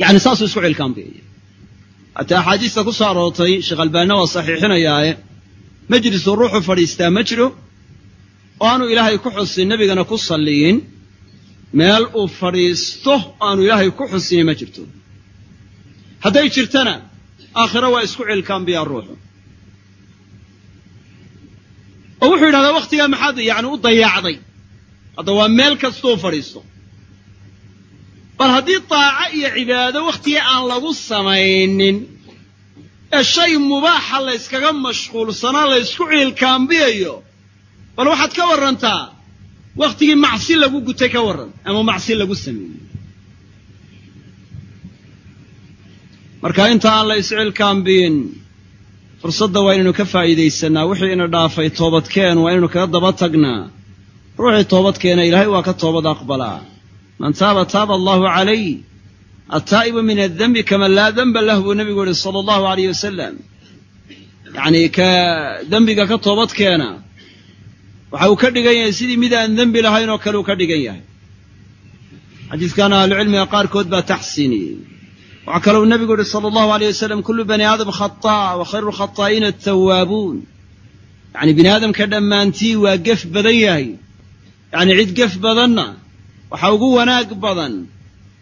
Speaker 1: yani saasuu isku cilkaambiyaya hataa axaadiista ku soo aroortay sheekh albaanina waa saxiixinayaaye majlisuu ruuxu fadhiistaa ma jiro oo aanu ilaahay ku xusin nebigana ku salliyin meel uu fadhiisto oo aanu ilaahay ku xusini ma jirto hadday jirtana aakhiro waa isku cilkaambiyaa ruuxu oo wuxuu yidhahdaa wakhtigaa maxaad yani u dayaacday hadda waa meel kastuu fadhiisto bal haddii daaco iyo cibaado wakhtiga aan lagu samaynin ee shay mubaaxa layskaga mashquulsanaa laysku ciilkaambiyayo bal waxaad ka warrantaa wakhtigii macsi lagu gutay ka warran ama macsi lagu sameeyey. Marka inta aan la iscilkaambiyin fursadda waa inaynu ka faa'iidaysanaa wixii ina dhaafay toobadkeen waa inaynu kaga daba tagnaa. Ruuxii toobadkeena ilaahay waa ka toobad aqbalaa man taaba taaba allahu calayh attaa'ibu min addenbi kaman laa denba lah buu nebigu yihi sala allahu alayh wasalam yacnii ka dembiga ka toobadkeena waxa uu ka dhigan yahay sidii mid aan dembi lahayn oo kale uu ka dhigan yahay. Xadiiskana ahlucilmiga qaarkood baa taxsiiniyey waxaa kalou nebigu yihi sala allahu aleyh wasalam kullu bani aadam khata' wa khayru lkhataa'iina atawaabuun yacni aadamka dhammaantii waa gef badan yahay. Yacni cid gef badanna waxaa ugu wanaag badan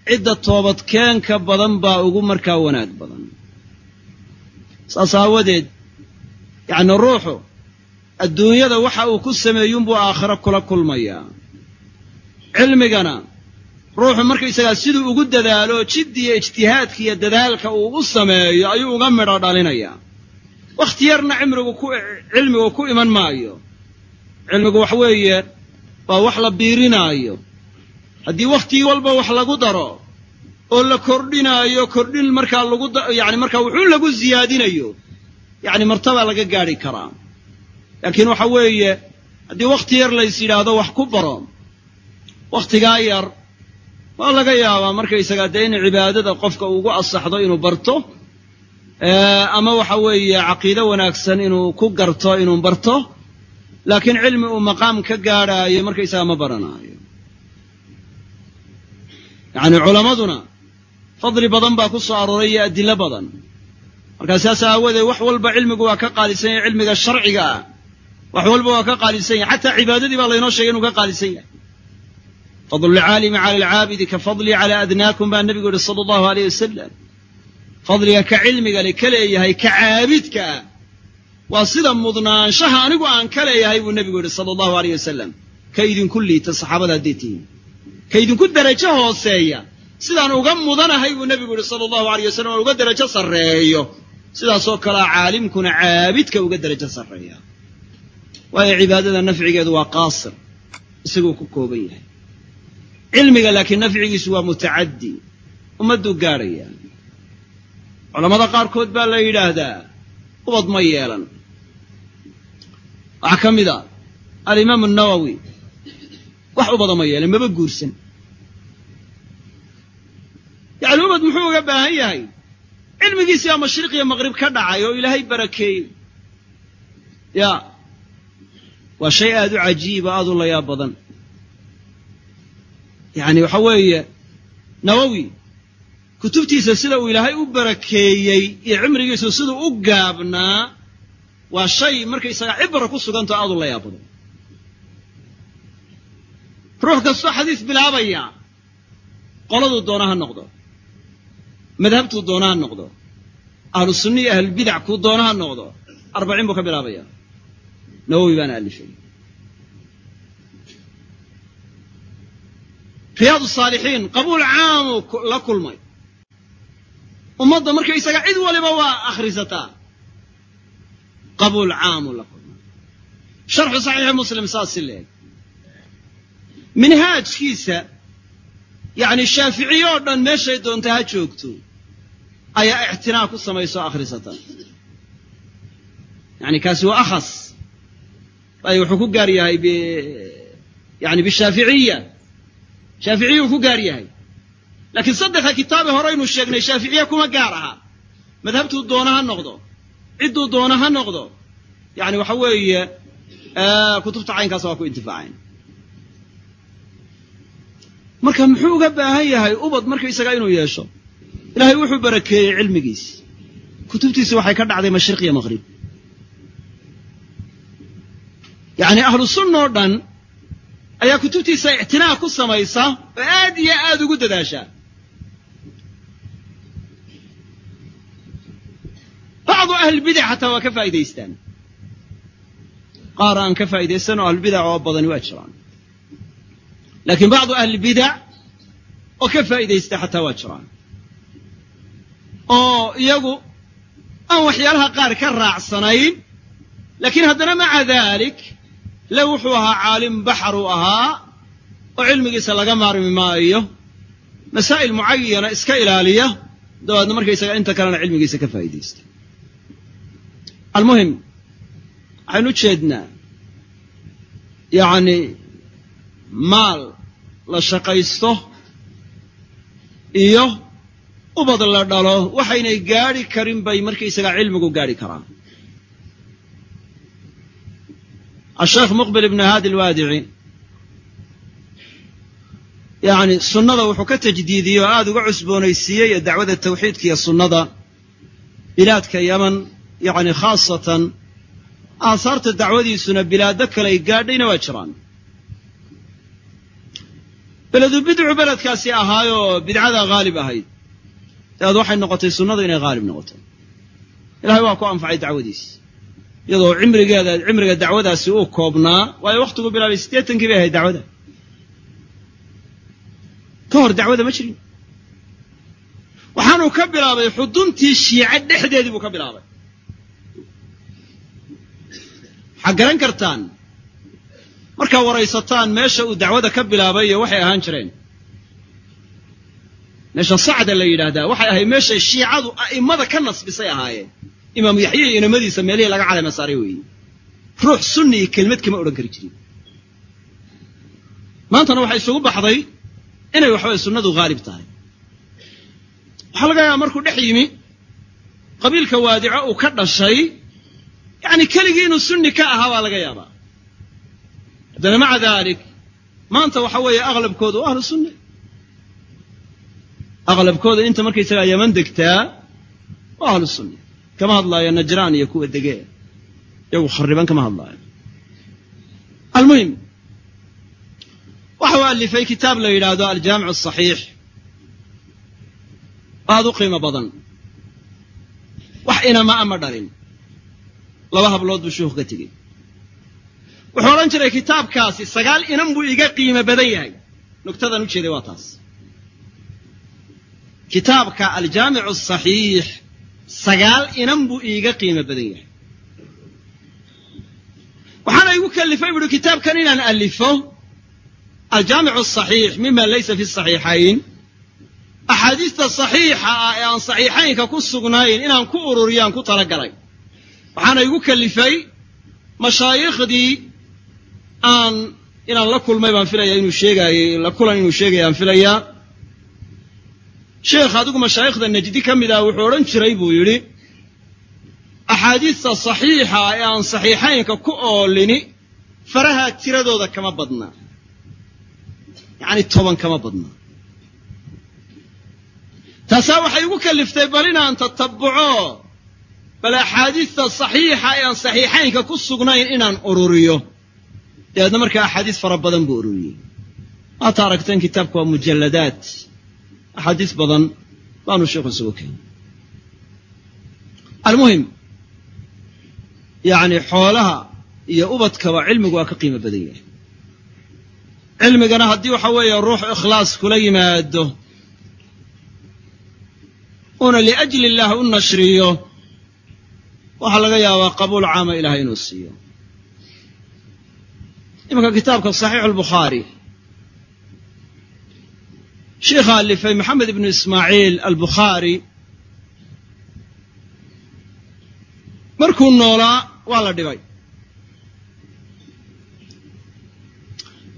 Speaker 1: cidda toobadkeenka badan baa ugu markaa wanaag badan. Saas aawadeed yacni ruuxu adduunyada waxa uu ku sameeyuunbuu aakhiro kula kulmayaa. Cilmigana ruuxu markaysagaa siduu ugu dadaalo jiddi iyo ijtihaadka iyo dadaalka uu u sameeyo ayuu uga midho dhalinayaa. Wakhti yarna cimrigu ku cilmigu ku iman maayo. Cilmigu wax weeye waa wax la biirinaayo haddii wakhtigii walba wax lagu daro oo la kordhinaayo kordhin markaa lagu yani markaa wuxuu lagu siyaadinayo yacni martabaa laga gaadhi karaa. Laakiin waxa weeye haddii wakhti yar lays yidhaahdo wax ku baro wakhtigaa yar waa laga yaabaa markaysagaa dee in cibaadada qofka ugu asaxdo inuu barto ama waxa weeye caqiido wanaagsan inuu ku garto inuu barto. Laakiin cilmi uu maqaam ka gaadhaayo markaysaga ma baranaayo yacni culammaduna fadli badan baa ku soo arooray iyo adillo badan. Markaa saas aawadeed wax walba cilmigu waa ka qaalisan yahay cilmiga sharciga ah. Wax walba waa ka qaalisan yahay. Xataa cibaadadii baa laynoo sheegay inuu ka qaalisan yahay. Fadlu lcaalimi cala alcaabidi ka fadlii cala adnaakum baa nebigu yihi sala allahu aleyh wasalam fadliga ka cilmiga le ka leeyahay ka caabidka ah. Waa sida mudnaanshaha anigu aan ka leeyahay buu nebigu yidhi sala allahu aleyh wasalam ka idinku liita saxaabada hadday tihiin ka idinku derajo hooseeya. Sidaan uga mudanahay buu nebigu yidhi sala allahu aleyh wasalam aan uga derajo sarreeyo. Sidaasoo kalea caalimkuna caabidka uga derajo sarreeya. Waayo cibaadada nafcigeedu waa qaasir isaguu ku kooban yahay. Cilmiga laakiin nafcigiisu waa mutacaddi ummadduu gaadhaya culammada qaarkood baa la yidhaahdaa ubad ma yeelan. Waxaa ka mid a alimaamu nawowi wax ubada ma yeelan maba guursan. Yacni ubad muxuu uga baahan yahay? Cilmigiisii aa mashriq iyo maqrib ka dhacay oo ilaahay barakeeyey. Ya waa shay aad u cajiiba aad u layaab badan. Yacni waxa weeye nawowi kutubtiisa sida uu ilaahay u barakeeyey iyo cimrigiisu siduu u gaabnaa waa shay markaysaga cibra ku sugantao aad u layaab badan ruux kastoo xadiis bilaabaya qoladuu doona ha noqdo. Madhabtuu doona ha noqdo. Ahlu sunna iyo ahlulbidac kuu doona ha noqdo. Arbaciin buu ka bilaabaya. Nawowi baana alifay riyaad saalixiin qabuul caamuu la kulmay. Ummadda markaysaga cid waliba waa akhrisataa. Qabuul caamuu la kulmaa sharxu saxiixi muslim saas leeg minhaajkiisa yacni shaaficiye oo dhan meeshay doonta ha joogto ayaa ictinaa ku samayso akhrisatan. Yani kaasi waa akhas. Waayo wuxuu ku gaar yahay yani bishaaficiya shaaficiyuu ku gaar yahay. Laakiin saddexda kitaabe horeynu sheegnay shaaficiye kuma gaar aha. Madhabtuu doona ha noqdo. Cidduu doona ha noqdo. Yani waxa weeye kutubta caynkaas waa ku intifaacayn marka muxuu uga baahan yahay ubad markaysaga inuu yeesho? Ilaahay wuxuu barakeeyey cilmigiis. Kutubtiisi waxay ka dhacday mashriq iyo maqhrib yacni ahlu sunna oo dhan ayaa kutubtiisa ictinaa ku samaysa oo aad iyo aad ugu dadaasha bacdu ahlilbidac xataa waa ka faa'idaystaan qaar aan ka faa'idaysan oo ahlulbidac oo badani waa jiraan laakiin bacdu ahlibidac oo ka faa'idaysta xataa waa jiraan oo iyagu aan waxyaalaha qaar ka raacsanayn laakiin haddana maca dalik le wuxuu ahaa caalim baxaruu ahaa oo cilmigiisa laga maarmi maayo masaa'il mucayana iska ilaaliya dabaadna markaysaga inta kalena cilmigiisa ka faa'idaysta almuhim waxaynu u maal la shaqaysto iyo ubad la dhalo waxaynay gaadhi karin bay markaysagaa cilmigu gaadhi karaan. Asheekh muqbil ibnu haadi alwaadici yacni sunnada wuxuu ka tajdiidiyey oo aada uga cusboonaysiiyey ee dacwada tawxiidka iyo sunnada bilaadka yaman yacni khaasatan aasaarta dacwadiisuna bilaado kaley gaadhayna waa jiraan beledu bidcu beledkaasi ahaayoo bidcada haalib ahayd. Dabeed waxay noqotay sunnadu inay haalib noqoto. Ilahay waa ku anfacay dacwadiis. Iyadoo cimrigeeda cimriga dacwadaasi uu koobnaa waayo wakhtigu bilaabay siddeetankii bay ahayd dacwada. Ka hor dacwada ma jirin. Waxaanuu ka bilaabay xuduntii shiice dhexdeedii buu ka bilaabay. Waxaa garan kartaan markaa waraysataan meesha uu dacwada ka bilaabay iyo waxay ahaan jireen. Meesha sacda la yidhaahdaa waxay ahayd meeshay shiicadu a'immada ka nasbisay ahaayeen. Imaamu iyo inamadiisa meelihii laga calama saaray weeye. Ruux sunni iyo kelmad kama odhan kari jirin. Maantana waxay isugu baxday inay waxaway sunnadu haalib tahay. Waxaa laga yaabaa markuu dhex yimi qabiilka waadico uu ka dhashay yacni keligii inuu sunni ka ahaa baa laga yaabaa haddana maca daalik maanta waxa weeye aqlabkooda waa ahlu sunna. Aqlabkooda inta markaysagaa yaman degtaa waa ahlu sunna. Kama hadlaayo najraan iyo kuwa dege iyagu khariban kama hadlaayo. Almuhim waxa uu alifay kitaab la yidhaahdo aljaamic asaxiix aada u qiimo badan. Wax inama ama dhalin laba hablood buu shuuh ka tegey wuxuu odhan jiray kitaabkaasi sagaal inan buu iga qiimo badan yahay. Nugtadan u jeeday waa taas. Kitaabka aljaamicu asaxiix sagaal inan buu iiga qiimo badan yahay. Waxaana igu kalifay buuhi kitaabkan inaan alifo aljaamicu asaxiix mima laysa fi saxiixayn. Axaadiista saxiixa ah ee aan saxiixaynka ku sugnayn inaan ku ururiyaan ku talagalay. Waxaana igu kalifay mashaayiikhdii aan inaan la kulmay baan filaya inuu sheegaayey la kulan inuu sheegaya aan filayaa. Sheekh adigu mashaayikhda najdi ka mid ah wuxuu odhan jiray buu yidhi axaadiista saxiixa ee aan saxiixaynka ku oolini faraha tiradooda kama badna. Yacni toban kama badna. Taasaa waxay igu kaliftay bal inaan tatabbuco bal axaadiista saxiixa ee aan saxiixaynka ku sugnayn inaan ururiyo dabeedna markaa axaadiis fara badan buu ururiyey waata aragteen kitaabka waa mujalladaad axaadiis badan baanu sheikhu isugu keenay. Almuhim yacni xoolaha iyo ubadkaba cilmigu waa ka qiimo badan yahay. Cilmigana haddii waxa weeye ruux ikhlaas kula yimaado una liajli illaah u nashriyo waxaa laga yaabaa qabuul caama ilahay inuu siiyo imanka kitaabka saxiixu albukhaari. Sheikha alifay maxamed ibnu ismaaciil albukhaari. Markuu noolaa waa la dhibay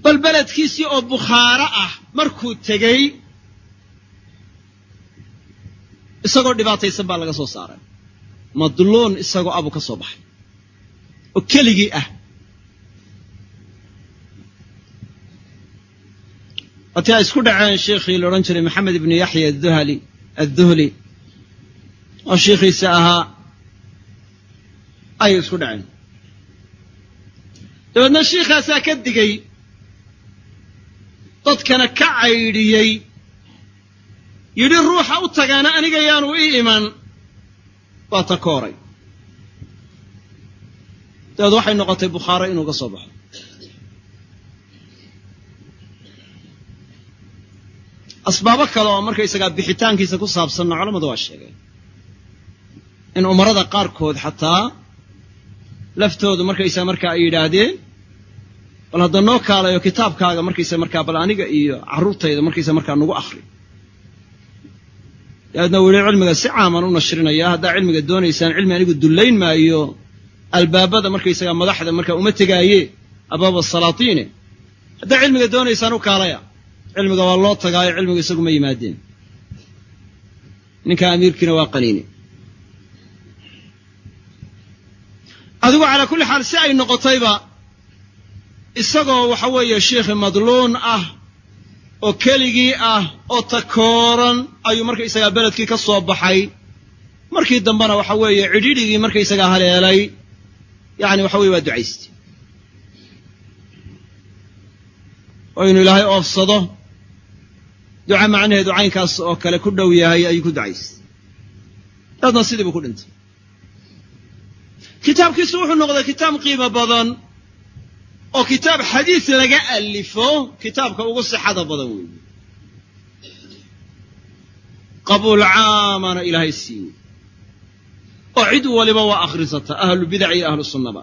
Speaker 1: bal beledkiisii oo bukhaaro ah markuu tegey isagoo dhibaataysan baa laga soo saaray. Madluun isagoo abuu ka soo baxay. Oo keligii ah watii ay isku dhaceen sheikhii la odhan jiray maxamed ibnu yaxya aduhali adduhli. Oo sheikhiisa ahaa ayay isku dhaceen. Dabeedna shiikhaasaa ka digay dadkana ka caydhiyey yidhi ruuxa u tagaana aniga yaanu ii iman. Waa ta kooray. Dabeed waxay noqotay bukhaaro inuu ka soo baxo asbaabo kale oo markaysagaa bixitaankiisa ku saabsanna culammadu waa sheegeen in umarada qaarkood xataa laftoodu markaysaa markaa ay yidhaahdeen bal hadda noo kaalayo kitaabkaaga markaysa markaa bal aniga iyo carruurtayda markaysa markaa nagu akhri. Dabeedna yihi cilmiga si caaman u nashrinaya haddaa cilmiga doonaysaan cilmi anigu dullayn maayo albaabada markaysagaa madaxda markaa uma tegaaye abaaba salaatiine haddaa cilmiga doonaysaan u kaalaya cilmiga waa loo tagaayo cilmigu isaguma yimaadeen. Ninka amiirkiina waa qaniine adigu calaa kulli xaal si ay noqotayba isagoo waxa weeye sheikhi madluun ah oo keligii ah oo takooran ayuu markaysagaa beledkii ka soo baxay. Markii dambena waxa weeye cidhidhigii markaysagaa haleelay. Yacni waxa weye waa ducaystay oo inuu ilaahay oofsado duca macnaheedu caynkaas oo kale ku dhow yahay ayuu ku ducaystay daadna sidii buu ku dhintay. Kitaabkiisu wuxuu noqday kitaab qiimo badan oo kitaab xadiis laga alifo kitaabka ugu sixada badan weeye qabuul caamana ilaahay siiyey oo cid waliba waa akhrisata ahlu bidac iyo ahlu sunnaba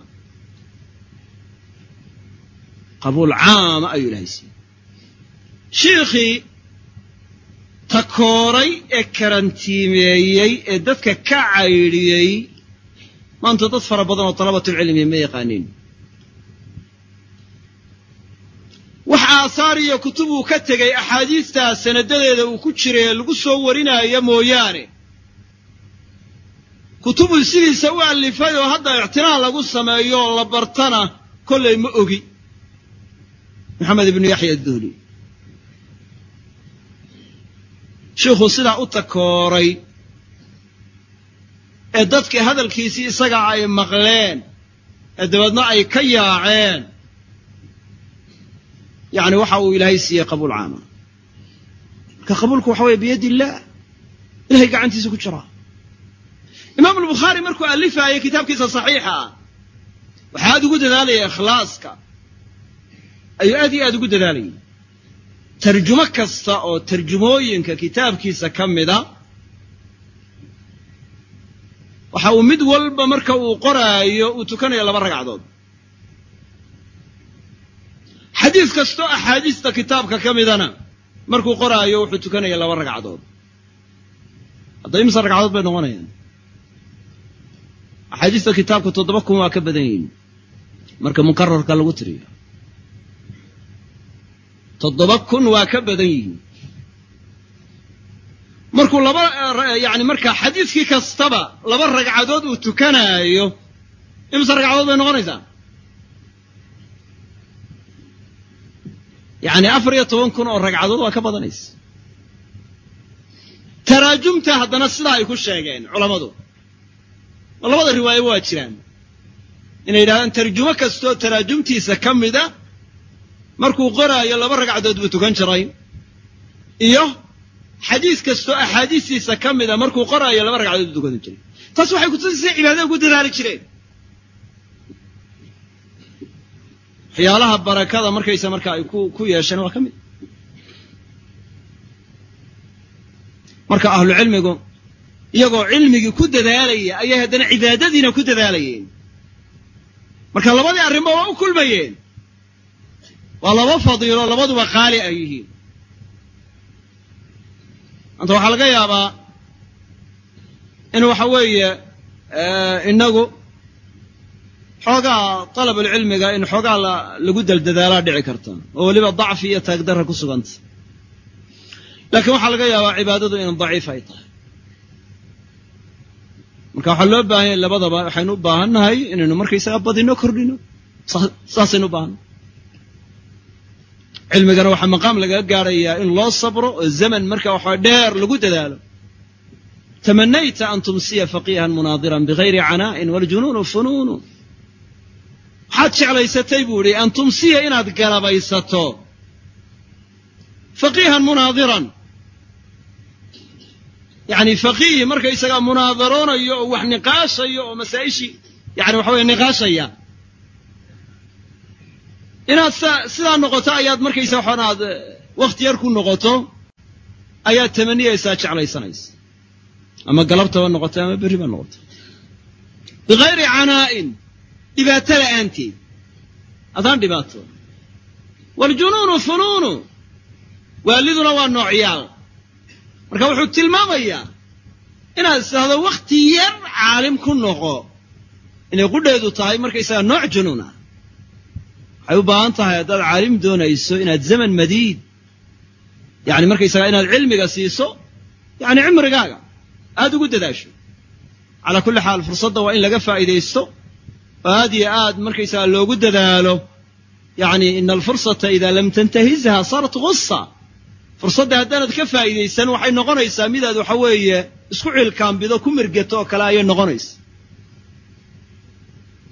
Speaker 1: qabuul caama ayuu ilaahay siiyey shiikhii takooray ee karantiimeeyey ee dadka ka caydhiyey. Maanta dad fara badan oo dalabatulcilmi ma yaqaaniin. Wax aahaar iyo kutub uu ka tegey axaadiistaa sanadadeeda uu ku jiray ee lagu soo warinaayo mooyaane. Kutubuu sidiisa u allifay oo hadda ictinaa lagu sameeyo oo la bartana kollay ma ogi. Maxamed ibnu yaxya adduhli shiikhuu sidaa u takooray ee dadkii hadalkiisii isaga ay maqleen ee dabeedna ay ka yaaceen yacni waxa uu ilaahay siiyey qabuul caama. Marka qabuulku waxa weye biyaddi illaah ilahay gacantiisa ku jiraa. Imaamu albukhaari markuu alifaayay kitaabkiisa saxiixa ah waxaa aad ugu dadaalaya ikhlaaska. Ayuu aad iyo aad ugu dadaalayay tarjumo kasta oo tarjumooyinka kitaabkiisa ka mida waxa uu mid walba marka uu qoraayo uu tukanayo laba ragcadood. Xadiis kastoo axaadiista kitaabka ka midana markuu qoraayo wuxuu tukanaya laba ragcadood. Hadda imse ragcadood bay noqonayaan. Axaadiista kitaabka toddoba kun waa ka badan yihiin marka mukararka lagu tiriyo toddoba kun waa ka badan yihiin. Markuu laba yani markaa xadiiskii kastaba laba ragcadood uu tukanaayo imse ragcadood bay noqonaysaa yacni afar iyo toban kun oo ragcadood waa ka badanaysa taraajumta haddana sidaa ay ku sheegeen culammadu labada riwaayo waa jiraan. Inay yidhahdaan tarjumo kastoo taraajumtiisa ka mida markuu qoraayo laba ragcadood buu tukan jiray. Iyo xadiis kastoo axaadiistiisa ka mida markuu qoraayo laba ragcadood buu tukan jiray. Taas waxay kutusaysa cibaadada ugu dadaali jireen. Waxyaalaha barakada markaysa marka ay ku yeesheen waa ka mid. Marka ahlu cilmigu iyagoo cilmigii ku dadaalaya ayay haddana cibaadadiina ku dadaalayeen. Marka labadii arrinba waa u kulmayeen waa laba fadiilo labaduba qaali ay yihiin. Maanta waxaa laga yaabaa in waxa weeye inagu xoogaa talabulcilmiga in xoogaa lagu daldadaalaa dhici karta oo weliba dacfi iyo taagdarra ku suganta. Laakiin waxaa laga yaabaa cibaadadu in daciif ay tahay. Marka waxaa loo baahan yahay labadaba waxaynu u baahan nahay inaynu markaysaga badino kordhino saasaynu u baahannahay cilmigana waxaa maqaam lagaga gaadhayaa in loo sabro oo zaman marka waxaa dheer lagu dadaalo. Tamanayta an tumsiya faqiihan munaadiran bigayri canaa'in waljunuunu funuunu. Waxaad jeclaysatay buu idhi an tumsiya inaad galabaysato. Faqiihan munaadiran yani faqiih markaysagaa munaadaroonayo oo wax niqaashayo oo masaa-ishii waxa weye niqaashaya inaad sidaa noqoto ayaad markaysa waxaan aad wakhti yar ku noqoto ayaad tamaniyaysaa jeclaysanaysa ama galabtaba noqoto ama berriba noqoto. Bigayri canaa'in dhibaato la'aanteed adaan dhibaato. Waaljunuunu funuunu. Waaliduna waa noocyaal. Marka wuxuu tilmaamayaa inaad isdhahdo wakhti yar caalim ku noqo inay qudheedu tahay markaysagaa nooc junuun ah waxay u baahan tahay haddaad caalim doonayso inaad zaman madiid. Yani markaysagaa inaad cilmiga siiso yani cimrigaaga aad ugu dadaasho. Calaa kulli xaal fursadda waa in laga faa'iidaysto oo aad iyo aad markaysagaa loogu dadaalo. Yani ina alfursata idaa lam tantahizha saarat gusa fursadda haddaanad ka faa'iidaysan waxay noqonaysaa midaad waxa weeye isku cilkaambido ku mirgato oo kale ayay noqonaysa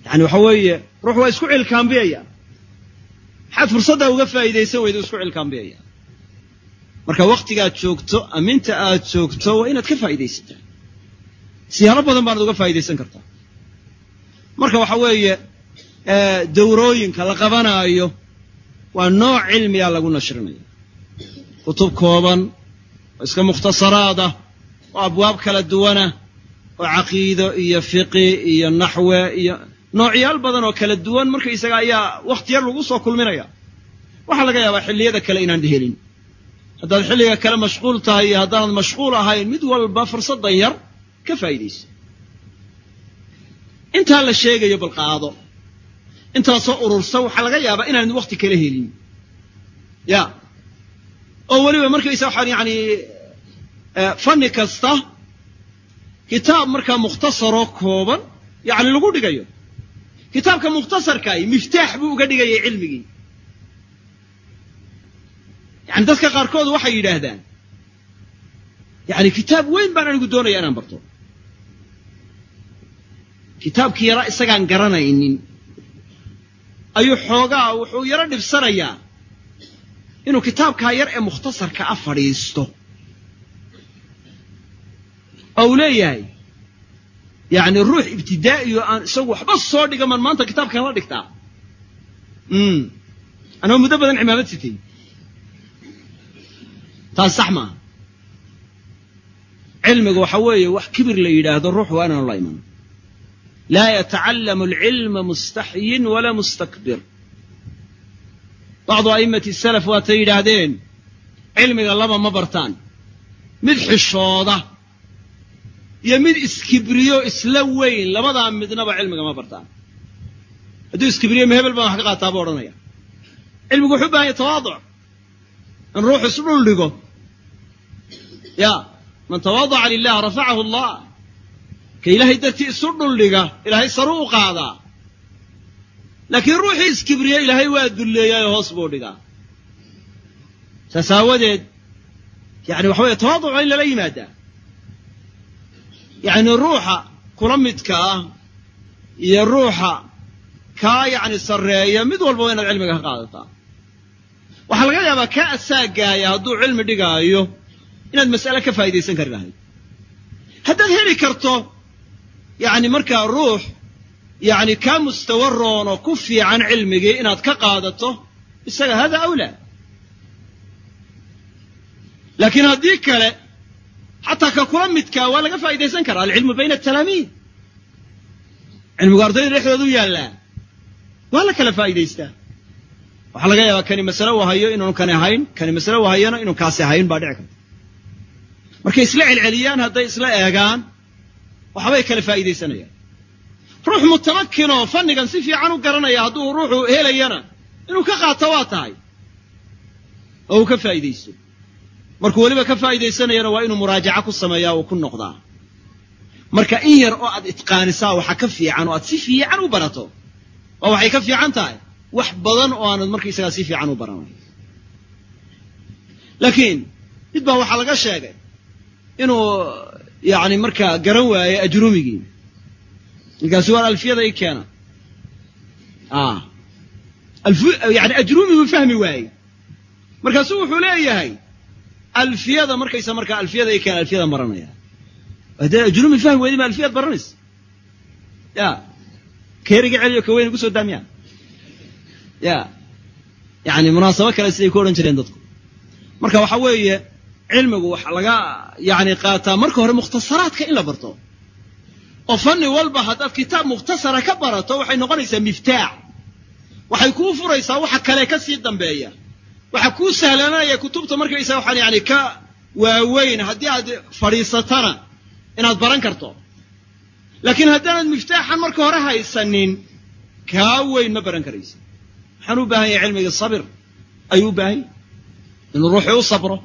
Speaker 1: yani waxa weeye ruux waa isku cilkaambiyaya maxaad fursaddaa uga faa'iidaysan weyda isku cilkaambiyaya marka wakhtigaad joogto aminta aad joogto waa inaad ka faa'iidaysataa. Siyaalo badan baanad uga faa'iidaysan kartaa. Marka waxa weeye dawrooyinka la qabanaayo waa nooc cilmiya lagu nashrinaya. Kutub kooban oo iska mukhtasaraad ah oo abwaab kala duwanah oo caqiido iyo fiqi iyo naxwe iyo noocyaal badan oo kala duwan markaysaga ayaa wakhti yar lagu soo kulminaya. Waxaa laga yaabaa xilliyada kale inaan helin. Haddaad xilliga kale mashquul tahay iyo haddaanad mashquul ahayn mid walba fursaddan yar ka faa'iidaysa. Intaa la sheegayo bal qaado. Intaasoo urursa waxaa laga yaabaa inaanad wakhti kala helin. Ya. Oo weliba markaysa waxaan yani fanni kasta kitaab markaa mukhtasaroo kooban yani lagu dhigayo kitaabka mukhtasarkaahi miftaax buu uga dhigayay cilmigii. Yani dadka qaarkood waxay yidhaahdaan yani kitaab weyn baan anigu doonaya inaan barto. Kitaabkii yara isagaan garanaynin. Ayuu xoogaa wuxuu yaro dhibsanayaa inuu kitaabkaa yar ee mukhtasarka a fadhiisto. Oo uu leeyahay yani ruux ibtidaa'iyo aan isagu waxba soo dhigaman maanta kitaabkan la dhigtaa. Anoo muddo badan cimaamad sitay. Taas sax maaha cilmigu waxa weeye wax kibir la yidhaahdo ruux waa inaanu la iman. Laa yatacallamu alcilma mustaxyin walaa mustakbir. Bacdu a'immati salaf waatay yidhaahdeen cilmiga laba ma bartaan. Mid xishooda iyo mid iskibriyo isla weyn labadaa midnaba cilmiga ma bartaan. Hadduu iskibriyo ma hebel baan wax ka qaataa buu odhanaya. Cilmigu wuxuu u baahan tawaaduc. In ruux isu dhul dhigo. Ya man tawaadaca lilah rafacahu allah ka ilaahay dartii isu dhuldhiga ilaahay saru u qaadaa laakiin ruuxii iskibriye ilaahay waa dulleeyaayoo hoos buu dhigaa. Saas aawadeed yani waxa weye tawaaduc waa in lala yimaadaa yacni ruuxa kula midka ah iyo ruuxa kaa yacni sarreeya mid walba waa inaad cilmiga ka qaadataa. Waxaa laga yaabaa kaa asaagaaya hadduu cilmi dhigaayo inaad mas'ale ka faa'idaysan kari lahayd haddaad heli karto yacni markaa ruux yacni kaa mustawa roon oo ku fiican cilmigii inaad ka qaadato isaga hada awlaa. Laakiin haddii kale xataa ka kula midkaa waa laga faa'idaysan karaa alcilmu bayna atalaamiid cilmigu ardayda dhexdooda u yaallaa waa la kala faa'idaystaa waxaa laga yaabaa kani masale u hayo inuunu kani ahayn kani masale u hayona inuu kaasi ahayn baa dhici karta. Markay isla celceliyaan hadday isla eegaan waxbay kala faa'iidaysanayaan. Ruux mutamakinoo fannigan si fiican u garanaya hadduu ruuxu helayana inuu ka qaato waa tahay. Oo uu ka faa'idaysto markuu weliba ka faa'iidaysanayana waa inuu muraajaca ku sameeyaa uu ku noqdaa. Marka in yar oo aad itqaanisaa waxa ka fiican oo aad si fiican u barato. Waa waxay ka fiican tahay? Wax badan oo aanad markaysagaa si fiican u baranay laakiin mid baa waxaa laga sheegay inuu yani markaa garan waayey ajrumigii. Markaasu waar alfiyada i keena yani ajrumiguu fahmi waayey markaasuu wuxuu leeyahay alfiyada markaysa markaa alfiyada i keena alfiyada baranaya. Haddee ajrumi fahmi weydi ma alfiyaad baranaysa ya. Keeriga celiyo ka weyn ugu soo daamiyaan ya. Yani munaasabo kale siday ku odhan jireen dadku. Marka waxa weeye cilmigu waxa laga yani qaataa marka hore mukhtasaraadka in la barto. Oo fanni walba haddaad kitaab mukhtasara ka barato waxay noqonaysaa miftaax waxay kuu furaysaa waxa kale ka sii dambeeya waxa kuu sahlananaya kutubta markaysa waxaan yani ka waaweyn haddii aad fadhiisatana inaad baran karto. Laakiin haddaanad miftaaxan marka hore haysanin kaa weyn ma baran karaysa waxaan u baahan yahay cilmigii sabir. Ayuu u baahan yahy inuu ruuxu u sabro.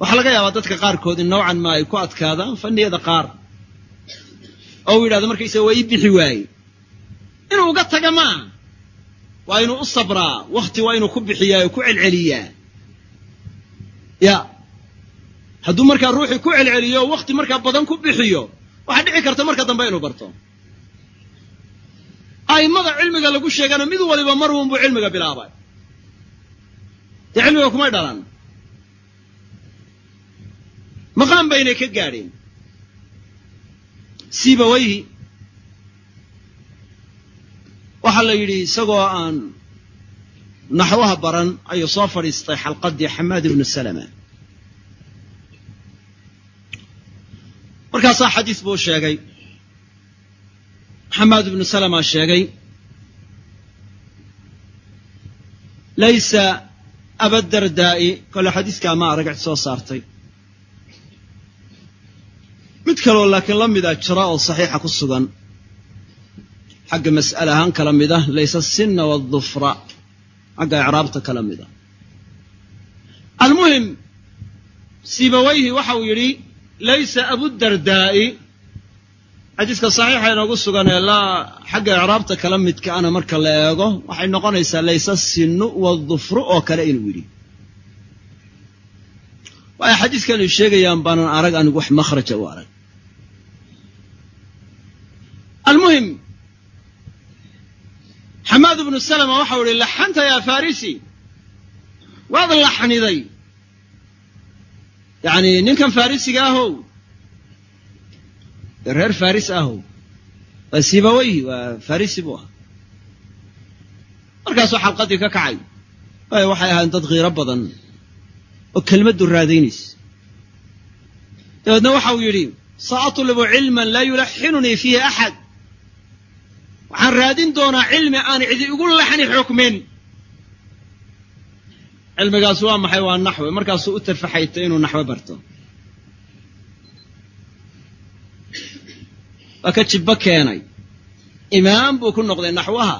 Speaker 1: Waxaa laga yaabaa dadka qaarkood in nowcan ma ay ku adkaadaan fanniyada qaar. Oo uu yidhahdo markaysaga waa ii bixi waaye inuu uga taga maaha waa inuu u sabraa wakhti waa inuu ku bixiyaa oo ku celceliyaa. Ya. Hadduu markaa ruuxii ku celceliyo o wakhti markaa badan ku bixiyo waxaa dhici karta marka dambe inuu barto. A'immada cilmiga lagu sheegana mid waliba mar uun buu cilmiga bilaabay. Dee cilmiga kumay dhalan maqaan baynay ka gaadheen sibawayhi waxaa la yidhi isagoo aan naxwaha baran ayuu soo fadhiistay xalqaddii xamaad ibnu salama. Markaasaa xadiis buu sheegay. Xamaad ibnu salama sheegay laysa abadardaa'i kole xadiiskaa ma arag soo saartay. Mid kaloo laakiin la mida jira oo saxiixa ku sugan xagga mas'ale ahaan kala mid ah laysa asinna waadufra xagga icraabta kala mid ah. Almuhim sibawayhi waxa uu yidhi laysa abudardaa'i xadiiska saxiixa inoogu sugan ee laa xagga icraabta kala midka ana marka la eego waxay noqonaysaa laysa sinnu waadufru oo kale inuu yidhi. Waayo xadiiskanu sheegayaan baanan arag anigu wax makhraja u arag. Almuhim xamaad ibnu salama waxau ihi laxanta yaa farisi. Waad laxniday yacni ninkan farisiga ahow? Reer faris ahow? Waa sibawayhi waa farisi buu ahaa. Markaasuu xalqadii ka kacay. Waayo waxay ahayn dad khiiro badan oo kelmaddu raadaynaysa dabeedna waxa uu yidhi saatlubu cilman laa yulaxinunii fiihi axad waxaan raadin doonaa cilmi aan cidi igu laxni xukmin. Cilmigaas waa maxay? Waa naxwe. Markaasuu u tafaxaytay inuu naxwe barto. Waa ka jibbo keenay. Imaam buu ku noqday naxwaha.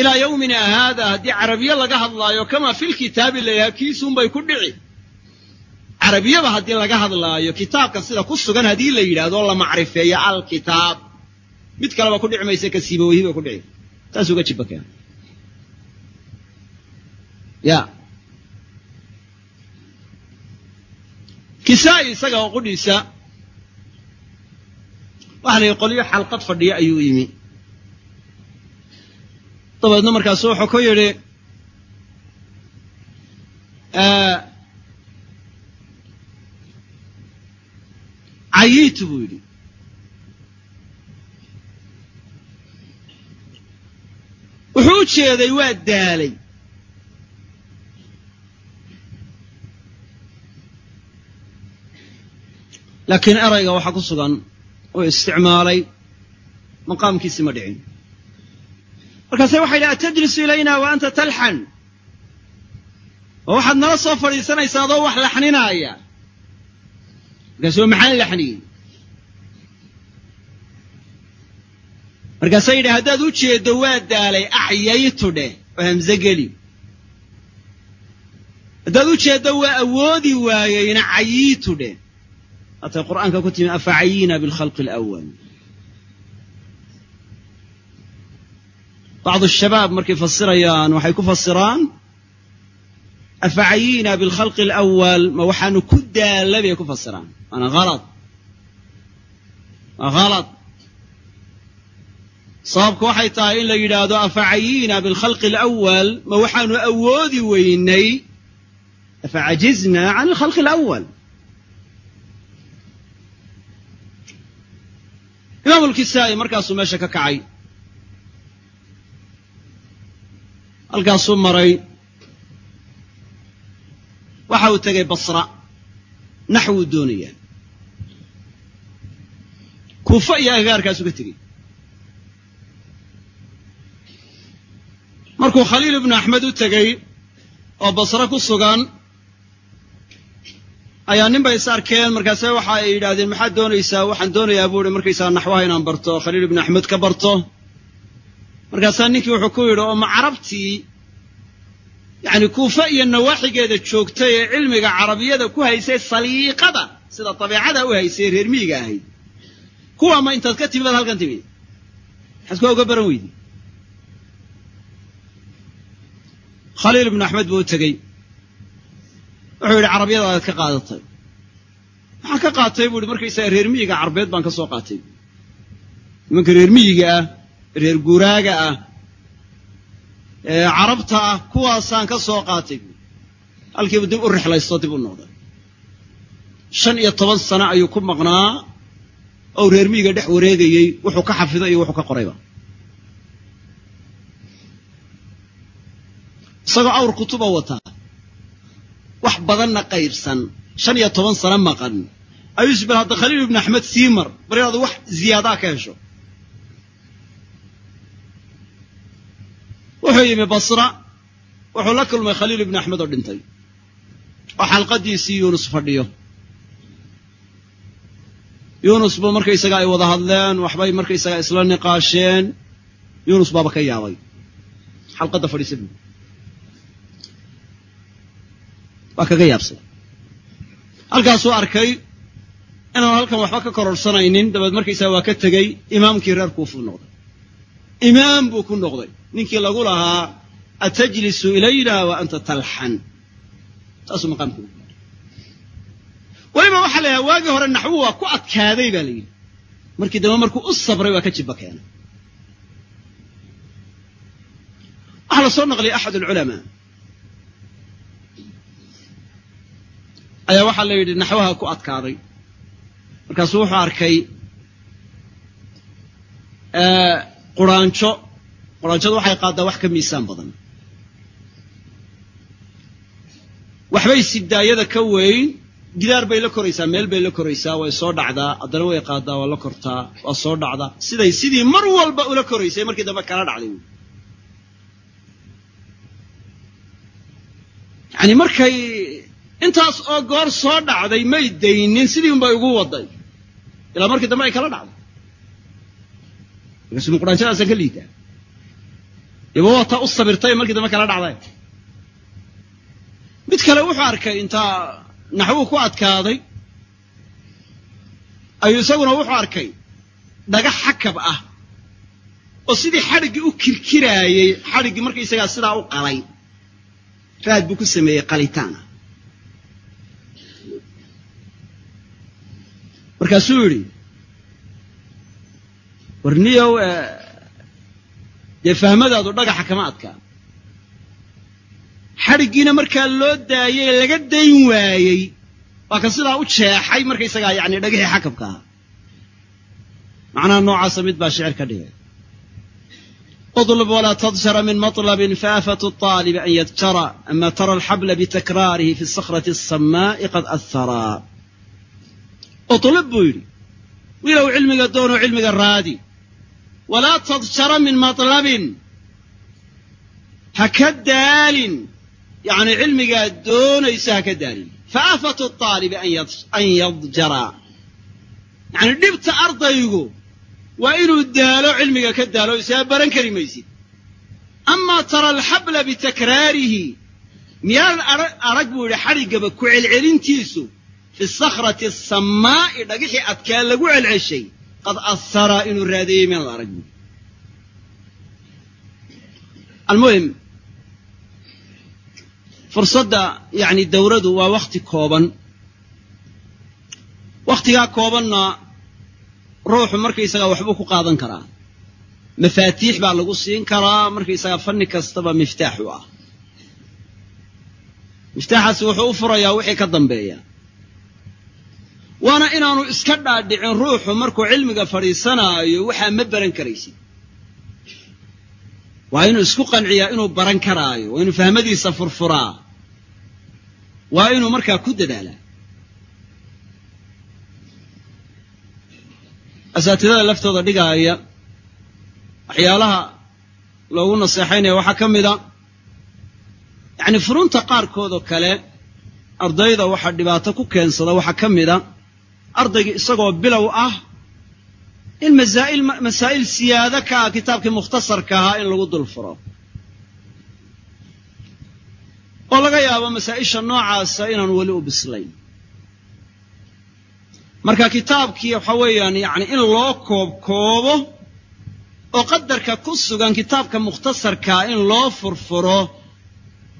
Speaker 1: Ilaa yowmina haada haddii carabiye laga hadlaayo kamaa filkitaabi layahaa kiisuunbay ku dhici. Carabiyaba haddii laga hadlaayo kitaabka sida ku sugan haddii la yidhahdo la macrifeeyo alkitaab mid kaleba ku dhici maysa ka siibaweyhi bay ku dhici taasuu ga jibba keena ya. Kisaa'i isaga oo qudhiisa waxa la yidhi qolyo xalqad fadhiya ayuu yimi. Dabeedna markaasu wuxuu ku yidhi cayiitu buu yidhi wuxuu u jeeday waa daalay. Laakiin erayga waxaa ku sugan oo isticmaalay maqaamkiisi ma dhicin. Markaase waxay yidhi atajlisu ilayna wa anta talxan. Oo waxaad nala soo fadhiisanaysaa adoo wax laxninaaya. Markaasu maxaan laxniyey markaasa yidhi haddaad u jeeddo waa daalay axyaytu dheh oo geli. Haddaad u jeeddo waa awoodi waayeyna cayiitu dheh. Haatay qur'aanka ku timi afacayina bilkhalqi alawal bacdu shabaab markay fasirayaan waxay ku fasiraan afacayina bilkhalqi alawal ma waxaanu ku daalla bay ku fasiraan. Waana halad waa halad sababku waxay tahay in la yidhaahdo afacayina bilkhalqi alawal ma waxaanu awoodi weynay afacajizna can alkhalqi alawal imaamu lkisaa'i markaasuu meesha ka kacay. Halkaasuu maray. Waxa uu tegay basra naxwuu doonayaa kuufa iyo agagaarkaasuu ka tegey markuu khaliil ibnu axmed u tegey oo basre ku sugan ayaa nin bay is arkeen. Markaase waxa ay yidhaahdeen maxaad doonaysaa? Waxaan doonayaa buu ihi markaysaa naxwaha inaan barto khaliil ibnu axmed ka barto. Markaasaa ninkii wuxuu ku yidhi oo ma carabtii yacni kuufa iyo nawaaxigeeda joogtay ee cilmiga carabiyada ku haysay saliiqada sida dabeecada u haysay reer miyiga ahayd. Kuwa ma intaad ka timid ad halkan timid maxaad kuwa uga baran weydi khaliil ibnu axmed buu u tegey. Wuxuu yidhi carabiyada aad ka qaadatay. Waxaan ka qaatay? buu ihi markaysaga reer miyiga carbeed baan ka soo qaatay. Nimanka reer miyiga ah reer guuraaga ah ee carabta ah kuwaasaan ka soo qaatay. Buui halkiibu dib u rixlaysto dib u noqday. Shan iyo toban sano ayuu ku maqnaa. Ou reer miyiga dhex wareegayey wuxuu ka xafido iyo wuxuu ka qorayba isagoo awr kutuba wataa wax badanna qaybsan. Shan iyo toban sano maqan. Ayuu isbal hadda khaliil ibnu axmed sii mar bar inaadu wax ziyaadaa ka hesho. Wuxuu yimi basra wuxuu la kulmay khaliil ibnu axmed oo dhintay. Oo xalqadiisii yuunus fadhiyo. Yuunus buu markaysaga ay wada hadleen waxbay markaysaga isla niqaasheen. Yuunus baaba ka yaabay. Xalqadda fadhiisa buu waa kaga yaabsaday halkaasuu arkay inaanu halkan waxba ka kororsanaynin dabeed markaysaga waa ka tegey imaamkii reer kuufuu noqday. Imaam buu ku noqday. Ninkii lagu lahaa atajlisu ilayna wa anta talxan. Saasuu maqaamku weliba waxaa la yidhaha waagii hore naxwu waa ku adkaaday baa la yidhi. Markii dambe markuu u sabray waa ka jibba keenay waxaa la soo naqliyay axad alculamaa ayaa waxaa la yidhi naxwaha ku adkaaday. Markaasuu wuxuu arkay quraanjo. Quraanjadu waxay qaaddaa wax ka miisaan badan. Waxbay sidaayada ka weyn gidaar bay la koraysaa meel bay la koraysaa way soo dhacdaa haddana way qaaddaa waa la kortaa waa soo dhacdaa. Siday sidii mar walba ula koraysay markii dambe kala dhacday. Yani markay intaas oo goor soo dhacday may daynin sidii unbay ugu waday. Ilaa markii dambe ay kala dhacday. Quraanjadaasaan ka liitaa yaba waa taa u sabirtay markii dambe kala dhacday. Mid kale wuxuu arkay intaa naxwuu ku adkaaday. Ayuu isaguna wuxuu arkay dhagax xakab ah oo sidii xadhiggii u kirkiraayey xadhiggii markaysagaa sidaa u qalay. Raad buu ku sameeyey qalitaana markaasuu yidhi warniyow dee fahmadaadu dhagaxa kama adkaa xadhiggiina markaa loo daayey laga dayn waayey waa ka sidaa u jeexay markaysagaa yani dhagixii xakabka ahaa macnaha noocaasa mid baa shicir ka dhigay اطلب ولا تضجر من مطلب فآفة الطالب أن يذكر أما ترى الحبل بتكراره في الصخرة الصماء قد أثرا utlub buu yidhi. Wiilow cilmiga doonoo cilmiga raadi. Walaa tadjara min matlabin. Ha ka daalin. Yacni cilmigaad doonaysa ha ka daalin. Fa aafatu aalibi an yadjara. Yacni dhibta ardaygu waa inuu daalo cilmiga ka daalo isaga baran kari maysid. Amaa tara alxabla bitakraarihi. Miyaadan arag buu yidhi xadhiggaba ku celcelintiisu fi sakhrati asammaa'i dhagixii adkaa lagu celceshay qad ahara inuu raadeeyey miyaadan arag buu almuhim fursadda yacni dawradu waa wakhti kooban wakhtigaa koobanna ruuxu markaysagaa waxbuu ku qaadan karaa mafaatiix baa lagu siin karaa markaysagaa fanni kastaba miftaax u ah miftaaxaasi wuxuu u furayaa wixii ka dambeeya waana inaanu iska dhaadhicin ruuxu markuu cilmiga fadhiisanaayo waxaa ma baran karaysid. Waa inuu isku qanciyaa inuu baran karaayo waa inuu fahmadiisa furfuraa waa inuu markaa ku dadaalaa. Asaatidada laftooda dhigaaya waxyaalaha loogu naseexaynaya waxaa ka mida yacni furunta qaarkood oo kale ardayda waxaa dhibaato ku keensada waxaa ka mida ardaygii isagoo bilow ah in masaa'il masaa'il siyaado ka ah kitaabkii mukhtasarka ahaa in lagu dul furo oo laga yaabo masaa'isha noocaasa inaan weli u bislayn. Marka kitaabkii waxa weeyaan yacni in loo koobkoobo oo qadarka ku sugan kitaabka mukhtasarkaa in loo furfuro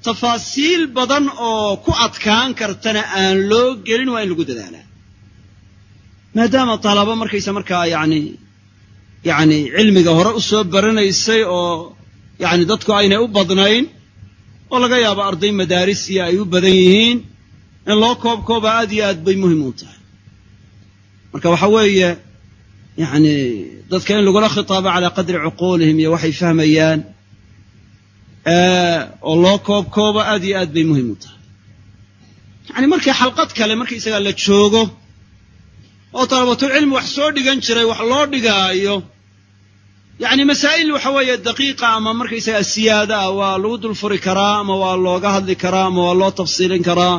Speaker 1: tafaasiil badan oo ku adkaan kartana aan loo gelin waa in lagu dadaalaa maadaama talabo markaysa markaa yacni yacni cilmiga hore u soo baranaysay oo yacni dadku aynay u badnayn oo laga yaabo arday madaarisiya ay u badan yihiin in loo koobkooba aad iyo aad bay muhiim u tahay. Marka waxa weeye yacni dadka in lagula khitaabo calaa qadri cuquulihim iyo waxay fahmayaan oo loo koobkoobo aad iyo aad bay muhiim u tahay. Yacni markii xalqad kale markaysagaa la joogo oo dalabatulcilmi wax soo dhigan jiray wax loo dhigaayo. Yacni masaa'il waxa weeye daqiiqa ama markaysagaa siyaada ah waa lagu dul furi karaa ama waa looga hadli karaa ama waa loo tafsiilin karaa.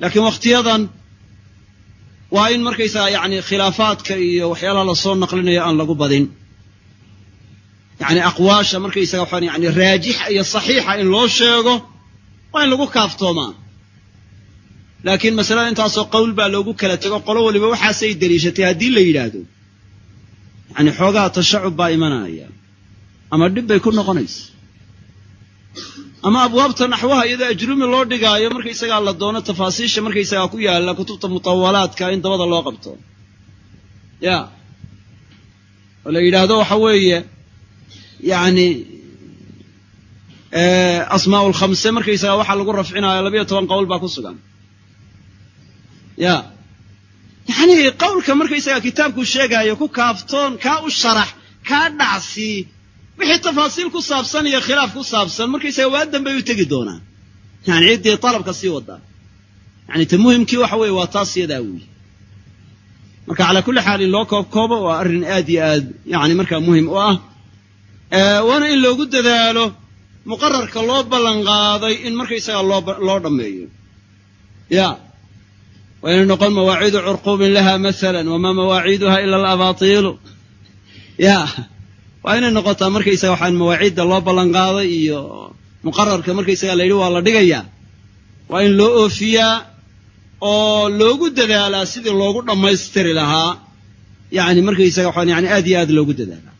Speaker 1: Laakiin wakhtiyadan waa in markaysaga yacni khilaafaadka iyo waxyaalaha la soo naqlinayo aan lagu badin. Yacni aqwaasha markaysaga waxaan yani raajixa iyo saxiixa in loo sheego waa in lagu kaaftoomaa laakiin masalada intaasoo qowl baa loogu kala tego qolo waliba waxaasay deliishatay haddii la yidhaahdo. Yacni xoogaha tashacub baa imanaya. Ama dhib bay ku noqonaysa. Ama abwaabta naxwaha iyadoo ajrumi loo dhigaayo markaysagaa la doono tafaasiisha markaysagaa ku yaalla kutubta mutawalaadka in dabada loo qabto. Ya. Oo la yidhaahdo waxa weeye yacni asmaa lkhamse markaysagaa waxaa lagu rafcinaayo labayo toban qowl baa ku sugan ya. Yacni qowlka markaysagaa kitaabku sheegaayo ku kaaftoon kaa u sharax kaa dhacsii wixii tafaasiil ku saabsan iyo khilaaf ku saabsan markaysaga waa dambay u tegi doonaan yani ciddii talabka sii wadaa yani ta muhimkii waxa weeye waa taas yadaa weyi marka calaa kulli xaal in loo koobkoobo waa arrin aad iyo aad yani markaa muhiim u ah. Waana in loogu dadaalo muqararka loo ballan qaaday in markaysaga loo loo dhammeeyo. Ya inay noqon mawaaciidu curquubin laha masalan wamaa mawaaciiduha ila alabaatiilu ya waa inay noqotaa markaysaga waxaan mawaaciidda loo ballan qaaday iyo muqararka markaysaga la yidhi waa la dhigayaa waa in loo oofiyaa oo loogu dadaalaa sidii loogu dhammaystiri lahaa yani markaysaga waxaan yani aad iyo aad loogu dadaalaa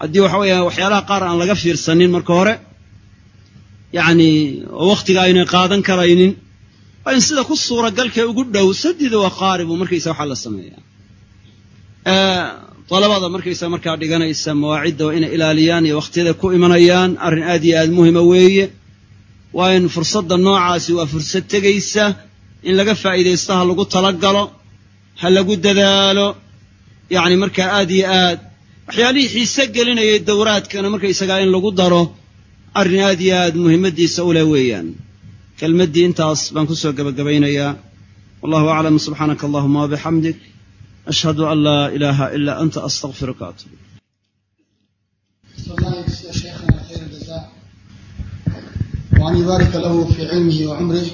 Speaker 1: haddii waxa weeya waxyaalaha qaar aan laga fiirsanin marka hore yacni oo wakhtiga aynay qaadan karaynin waa in sida ku suuragalkee ugu dhow sadida waqaaribu markaysa waxaa la sameeyaa. Dalabada markaysa markaa dhiganaysa mawaacidda waa inay ilaaliyaan iyo wakhtiyada ku imanayaan arrin aad iyo aad muhima weeye. Waa in fursadda noocaasi waa fursad tegaysa in laga faa'iidaysto ha lagu talagalo ha lagu dadaalo. Yacni markaa aad iyo aad waxyaalihii xiise gelinayay dowraadkana markaysagaa in lagu daro arrin aad iyo aad muhimmaddiisa u leh weeyaan kelmaddii intaas baan ku soo gebagabaynayaa wallahu aclam subxaanaka allahuma wabixamdik ashhadu an laa ilaaha ila anta astaqfiruka atub
Speaker 2: الله يجزي شيخنا خير الجزاء وأن يبارك له في علمه وعمره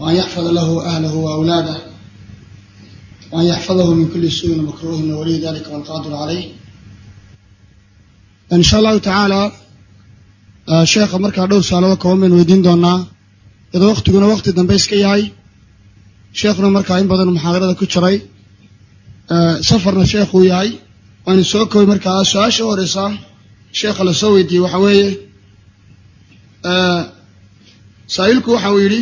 Speaker 2: وأن يحفظ له أهله وأولاده وأن يحفظه من كل سوء ومكروه ولي ذلك والقادر عليه إن شاء الله تعالى sheekha markaa dhowr saalado kooban baynu weydiin doonaa iyadoo waktiguna wakti dambe iska yahay. Sheekhuna markaa in badan muxaadarada ku jiray. Safarna sheekhuu yahay. Waanu soo koobay markaa su'aasha u horeysa. Sheekha la soo weydiiyey waxaa weeye. Saa-iilku waxa uu yidhi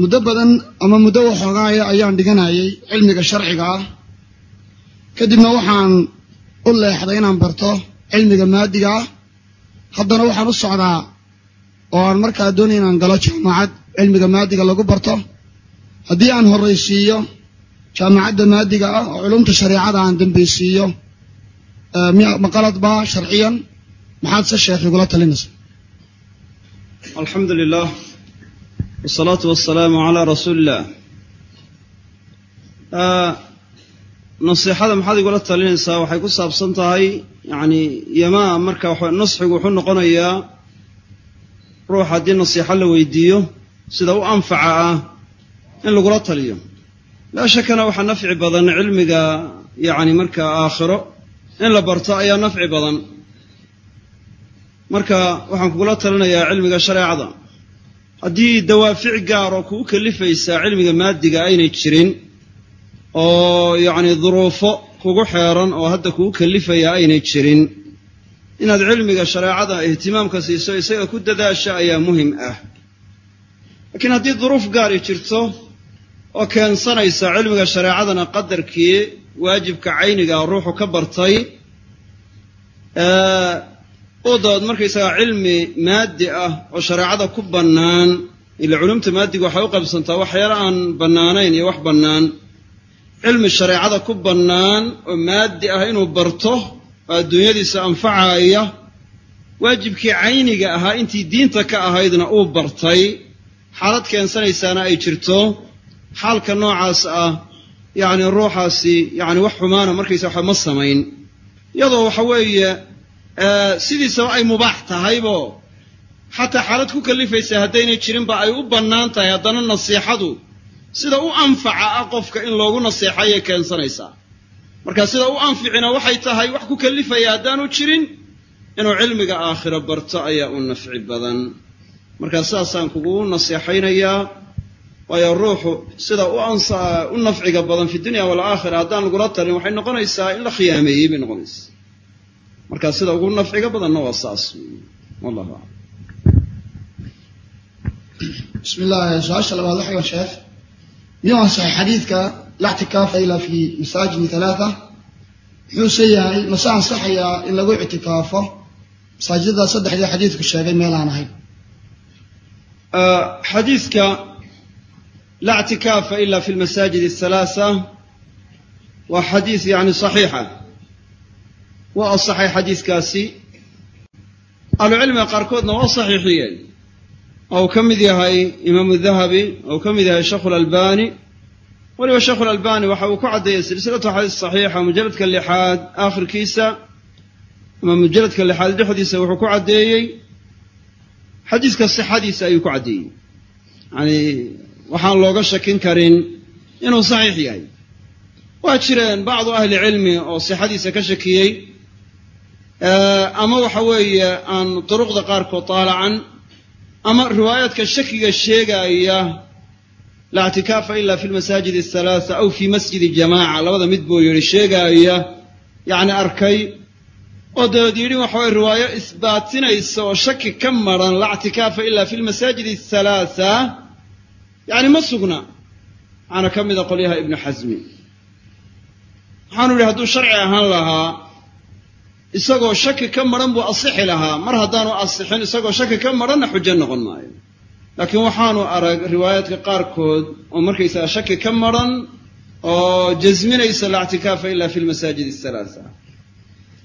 Speaker 2: muddo badan ama muddo waxoogaaya ayaan dhiganayay cilmiga sharciga ah. Kadibna waxaan u leexday inaan barto cilmiga maadiga ah haddana waxaan u socdaa oo aan markaa doonaya inaan galo jaamacad cilmiga maadiga lagu barto. Haddii aan horraysiiyo jaamacadda maadiga ah oo culumta shareecada aan dambaysiiyo ma qalad baa sharciyan? Maxaad se sheekh igula talinaysa?
Speaker 1: Alxamdu lilah wsalaatu wasalaamu calaa rasuuli illah nasiixada maxaad igula talinaysaa? Waxay ku saabsan tahay yacni yamaa marka nasxigu wuxuu noqonayaa ruux haddii nasiixo la weydiiyo sida u anfaca ah in lagula taliyo. Laa shakana waxaa nafci badan cilmiga yacni marka aakhiro in la barto ayaa nafci badan. Marka waxaan kugula talinayaa cilmiga shareecada. Haddii dawaafic gaar oo kugu kalifaysaa cilmiga maadiga aynay jirin oo yacni duruufo kugu xeeran oo hadda kugu kalifaya aynay jirin. Inaad cilmiga shareecada ihtimaamka siiso isaga ku dadaasha ayaa muhiim ah. Laakiin haddii duruuf gaari jirto oo keensanaysa cilmiga shareecadana qadarkii waajibka cayniga ruuxu ka bartay oo dabaed markaysagaa cilmi maadi ah oo shareecada ku bannaan ila culumta maadiga waxay u qaybsantaa waxyaala aan bannaanayn iyo wax bannaan cilmi shareecada ku bannaan oo maadi ah inuu barto oo adduunyadiisa anfacaya waajibkii cayniga ahaa intii diinta ka ahaydna uu bartay. Xaalad keensanaysaana ay jirto. Xaalka noocaas ah yacni ruuxaasi yacni wax xumaana markaysa waxa ma samayn. Iyadoo waxa weeye sidiisaba ay mubaax tahaybo xataa xaalad ku kalifaysa haddaynay jirinba ay u bannaan tahay haddana nasiixadu sida u anfaca ah qofka in loogu naseexayay keensanaysaa. Marka sida u anficina waxay tahay wax ku kalifaya haddaanu jirin inuu cilmiga aakhiro barto ayaa u nafci badan. Marka sidaasaan kugu naseexaynayaa waayo ruuxu sida u nafciga badan fi dunya walaakhira haddaan lagula talin waxay noqonaysaa in la khiyaameeyey bay noqonaysaa marka sida ugu nafciga badanna waa saas wallahu aclam
Speaker 2: bismi illah su'aasha labaad waxa wa sheekh miyuu ansaxay xadiidka laa ictikaafa ilaa fi masaajidi halaatha muxuuse yahay mase ansaxayaa in lagu ictikaafo masaajidada saddexdii xadiidku sheegay meel aan ahayn
Speaker 1: xadiidka laa ictikaafa ila fi lmasaajid athalaatha waa xadiis yani saxiixa waa asaxay xadiiskaasi ahlucilmiga qaarkoodna waa saxiixiyeen oo uu ka mid yahay imaamu dahabi oo uu ka mid yahay sheekhu lalbani weliba sheekhu lalbani waxa uu ku caddeeyey silsilatu xadiis saxiixa mujalladka lixaad aakhirkiisa ama mujalladka lixaad dhexdiisa wuxuu ku caddeeyey xadiiska sixadiisa ayuu ku caddeeyey yani waxaan looga shakin karin inuu saxiix yahay waa jireen bacdu ahli cilmi oo sixadiisa ka shakiyey ama waxa weeye aan duruqda qaarkood taalacan ama riwaayaadka shakiga sheegaaya laa ictikaafa ila fi lmasaajid athalaatha aw fi masjidi jamaca labada mid buu yidhi sheegaaya yacni arkay oo dabeed yidhi waxa weye riwaayo isbaatinaysa oo shaki ka maran laa ictikaafa ila fi lmasaajid athalaatha yacni ma sugna. Waxaana ka mida qolyaha ibnu xasmi. Waxaanu yidhi hadduu sharci ahaan lahaa isagoo shaki ka maran buu asixi lahaa. Mar haddaanu asixin isagoo shaki ka maranna xujo noqon maayo. Laakiin waxaanu arag riwaayaadka qaarkood oo markaysaga shaki ka maran oo jasminaysa laa ictikaafa ila fi lmasaajid athalaatha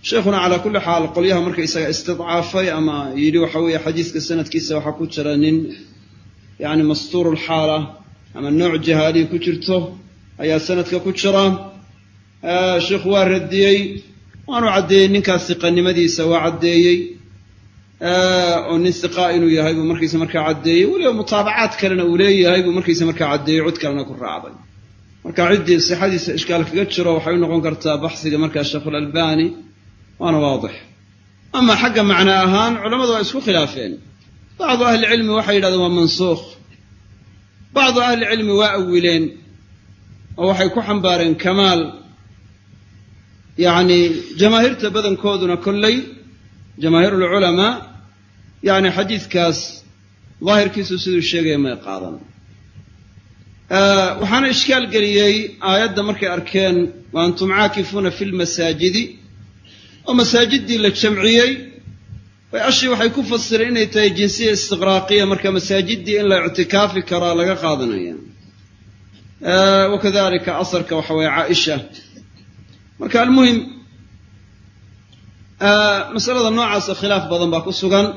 Speaker 1: sheikhuna calaa kulli xaal qolyaha markaysaga istidcaafay ama yidhi waxa weeye xadiiska sanadkiisa waxaa ku jira nin yacni mastuurulxaala ama nooc jahaaliya ku jirto ayaa sanadka ku jira. Sheikhu waa radiyey waanu caddeeyey ninkaas siqanimadiisa waa caddeeyey oo nin siqaa inuu yahay buu markiisa markaa caddeeyey. Weliba mutaabacaad kalena uu leeyahay buu markiisa markaa caddeeyey cod kalena ku raacday. Marka ciddii sixadiisa ishkaal kaga jiro waxay u noqon kartaa baxsiga markaa sheikhulalbani waana waadix. Ama xagga macno ahaan culammadu waa isku khilaafeen. Bacdu ahlicilmi waxay yidhahdeen waa mansuukh. Bacdu ahlicilmi waa awileen oo waxay ku xambaareen kamaal yacni jamaahiirta badankooduna kolley jamaahiir ulculamaa yacni xadiidkaas daahirkiisu siduu sheegaya may qaadan. Waxaana ishkaal geliyey aayadda markay arkeen wa antum caakifuuna fi lmasaajidi oo masaajiddii la jamciyey. Ashii waxay ku fasireen inay tahay jinsiya istiqraaqiya marka masaajiddii in la ictikaafi karaa laga qaadanaya. Wakadalika asarka waxa weeye caaisha marka almuhim masalada noocaasa khilaaf badan baa ku sugan.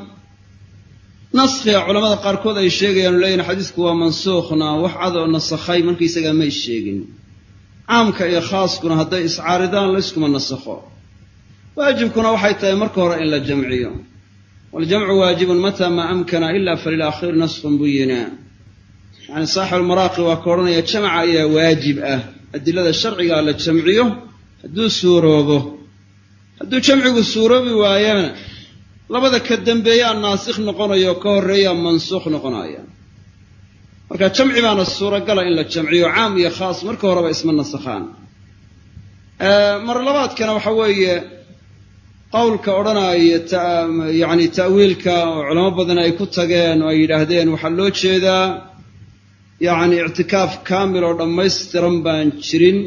Speaker 1: Naskhiga culamada qaarkood ay sheegayaan o leeyihiin xadiisku waa mansuukhna wax cad oo nasakhay markaysagaa may sheegin. Caamka iyo khaaskuna hadday iscaaridaan layskuma nasakho. Waajibkuna waxay tahay marka hore in la jamciyo. Waljamcu waajibun mata maa amkana ila falilaakhiri naskun buyina. Yani saaxibulmaraaqi waa ka odhanaya jamaca ayaa waajib ah. Adilada sharcigaa la jamciyo hadduu suuroobo hadduu jamcigu suuroobi waayana labada ka dambeeyaa naasikh noqonayo ka horreeyaa mansuukh noqonaya marka jamci baana suuragala in la jamciyo caam iyo khaas marka horeba isma nasakhaan. Mar labaadkana waxa weeye qowlka odhanaya yani ta'wiilka oo culamo badan ay ku tageen oo ay yidhaahdeen waxaa loo jeedaa yacni ictikaaf kaamil oo dhammaystiran baan jirin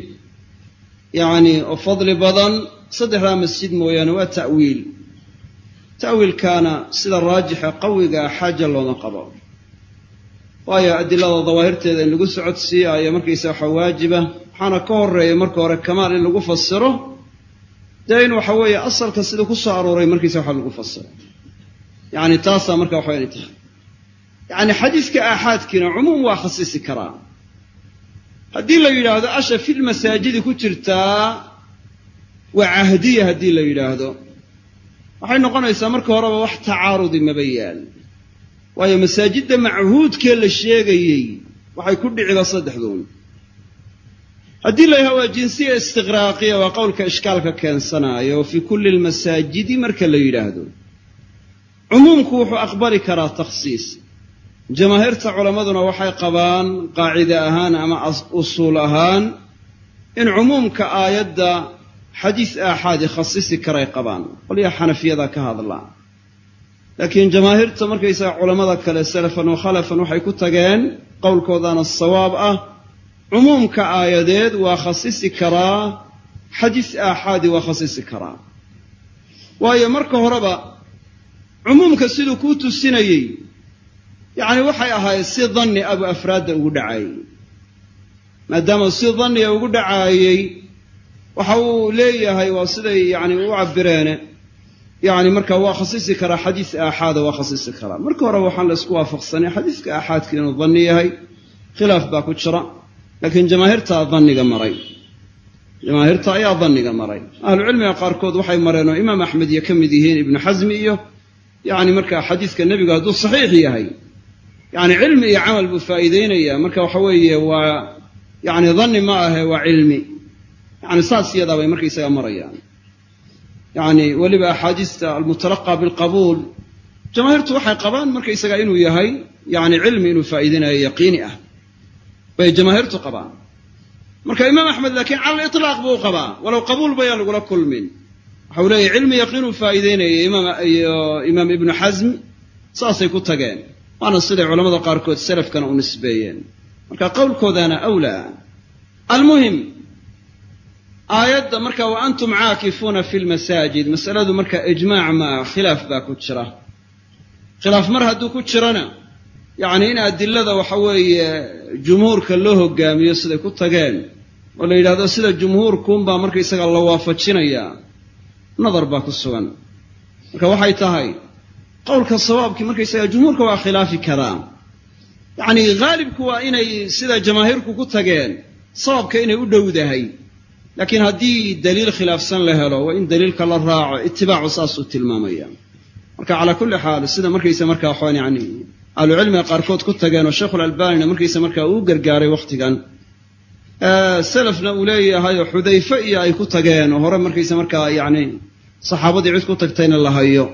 Speaker 1: yacni oo fadli badan saddexdaa masjid mooyaane waa ta'wiil. Ta'wiilkaana sida raajixa qawigaa xaaja looma qabo. Waayo adilada dawaahirteeda in lagu socodsiiyayo markaysa waxa waajiba. Waxaana ka horreeya marka hore kamaal in lagu fasiro dee in waxa weeye asalka sida ku soo arooray markiisa waxa lagu fasiro yacni taasaa marka waxa inay tahay. Yacni xadiiska aaxaadkiina cumuum waa khasisi karaa haddii la yidhaahdo asha fil masaajidi ku jirtaa waa cahdiya haddii la yidhaahdo. Waxay noqonaysaa marka horeba wax tacaarudi maba yaal. Waayo masaajidda machuudkee la sheegayey waxay ku dhiciba saddexduun haddii la yidhahdo waa jinsiya istiqraaqiya waa qowlka ishkaalka keensanaayo oo fii kulli lmasaajidi marka la yidhaahdo. Cumuumku wuxuu aqbali karaa takhsiis jamaahiirta culammaduna waxay qabaan qaacide ahaan ama usuul ahaan in cumuumka aayadda xadiis aaxaadi khasisi karay qabaan. Qolyaha xanafiyada ka hadlaa laakiin jamaahiirta markaysaga culammada kale salafan wa khalafan waxay ku tageen qowlkoodaana sawaab ah cumuumka aayadeed waa khasisi karaa xadiis aaxaadi waa khasisi karaa. Waayo marka horeba cumuumka siduu kuu tusinayey yacni waxay ahayd si danni abu afraadda ugu dhacaayey maadaama si danniga ugu dhacaayey waxa uu leeyahay waa siday yani u cabireene yani marka waa khasisi karaa xadiis aaxaada waa khasisi karaa. Marka hore waxaan la isku waafaqsanay xadiiska aaxaadka inuu danni yahay. Khilaaf baa ku jira laakiin jamaahiirtaa danniga maray. Jamaahiirta ayaa danniga maray. Ahlucilmiga qaarkood waxay mareen oo imaam axmed iyo ka mid yihiin ibnu xasmi iyo yani marka xadiiska nebigu hadduu saxiix yahay yani cilmi iyo camal buu faa'iideynaya marka waxa weeye waa yani danni ma ahe waa cilmi. Yani saas iyadaa bay markaysaga marayaan. Yani weliba axaadiista almutalaqa bilqabuul jamaahiirtu waxay qabaan markaysaga inuu yahay yani cilmi inuu faa'iideynayo yaqiini ah. Bay jamaahiirtu qabaan. Marka imaam axmed laakiin cala aliطlaaq buu qabaa. Walow qabuul bayaan lagula kulmin. Waxau leeyahy cilmi yaqiinuu imaamiyo imaam ibnu xasm saasay ku tageen waana siday culamada qaarkood salafkana u nisbeeyeen. Marka qowlkoodaana awlaa almuhim aayadda marka wa antum caakifuuna fi lmasaajid masaladu marka ijmaac maa khilaaf baa ku jira. Khilaaf mar hadduu ku jirana yacni in adilada waxa weeye jumhuurka loo hogaamiyo siday ku tageen oo la yidhahdo sida jumhuurkuunbaa markaysaga la waafajinayaa nadar baa ku sugan. Marka waxay tahay qowlka sawaabkii markaysaga jumhuurka waa khilaafi karaa yacnii haalibku waa inay sida jamaahiirku ku tageen sababka inay u dhowdahay. Laakiin haddii daliil khilaafsan la helo waa in daliilka la raaco itibaacu saasuu tilmaamaya. Marka calaa kulli xaal sida markaysa markaa waxaan yani ahlucilmiga qaarkood ku tageen oo sheikhulalbanina markaysa markaa uu gargaaray wakhtigan selafna uu leeyahay oo xudayfe iyo ay ku tageen oo hore markaysa markaa yani saxaabadii cid ku tagtayna la hayo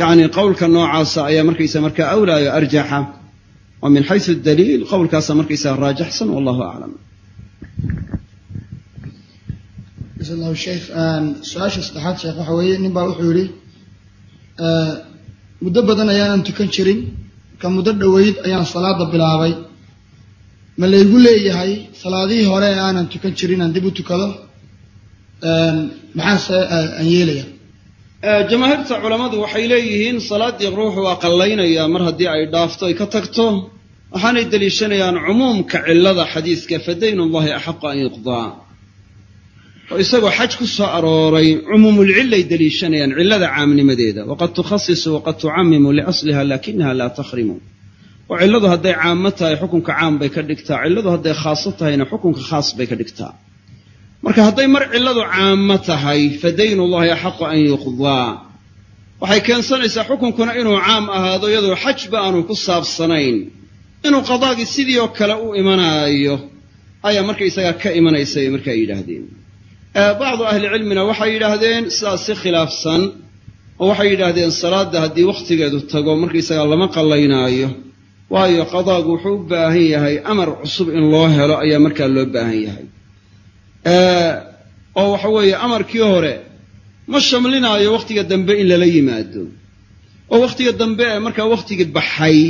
Speaker 1: yacni qowlka noocaasa ayaa markaysa markaa awlaayo arjaxa wa min xaysu daliil qowlkaasa markaysaa raajaxsan wallahu aclam
Speaker 2: jasa allahu sheekh su'aasha saddexaad sheekh waxa weeye nin baa wuxuu yidhi muddo badan ayaanan tukan jirin marka muddo dhoweyd ayaan salaada bilaabay. Ma laygu leeyahay salaadihii hore ee aanan tukan jirin aan dib u tukado maxaase aan yeelaya
Speaker 1: jamaahiirta culammadu waxay leeyihiin salaaddii ruuxu waa qallaynayaa mar haddii ay dhaafto ay ka tagto. Waxaanay deliishanayaan cumuumka cillada xadiiska fadayn ullahi axaqu an yuqdaa. Oo isagoo xaj ku soo arooray cumuumulcillay deliishanayaan cillada caamnimadeeda. Waqad tukhasisu waqad tucamimu liasliha laakinaha laa takhrimu. Oo cilladu hadday caamo tahay xukunka caam bay ka dhigtaa. Cilladu hadday khaaso tahayna xukunka khaas bay ka dhigtaa marka hadday mar cilladu caamo tahay fadaynullahi axaqu an yuqdaa. Waxay keensanaysaa xukunkuna inuu caam ahaado iyadoo xajba aanu ku saabsanayn. Inuu qadaagii sidii oo kale u imanaayo ayaa markaysagaa ka imanaysa ay markaa yidhaahdeen bacdu ahlicilmina waxay yidhaahdeen sidaas si khilaafsan oo waxay yidhaahdeen salaadda haddii wakhtigeedu tago markaysagaa lama qallaynaayo waayo qadaagu wuxuu u baahan yahay amar cusub in loo helo ayaa markaa loo baahan yahay oo waxa weeye amarkii hore ma shamlinaayo wakhtiga dambe in lala yimaado. Oo wakhtiga dambe ee markaa wakhtigii baxay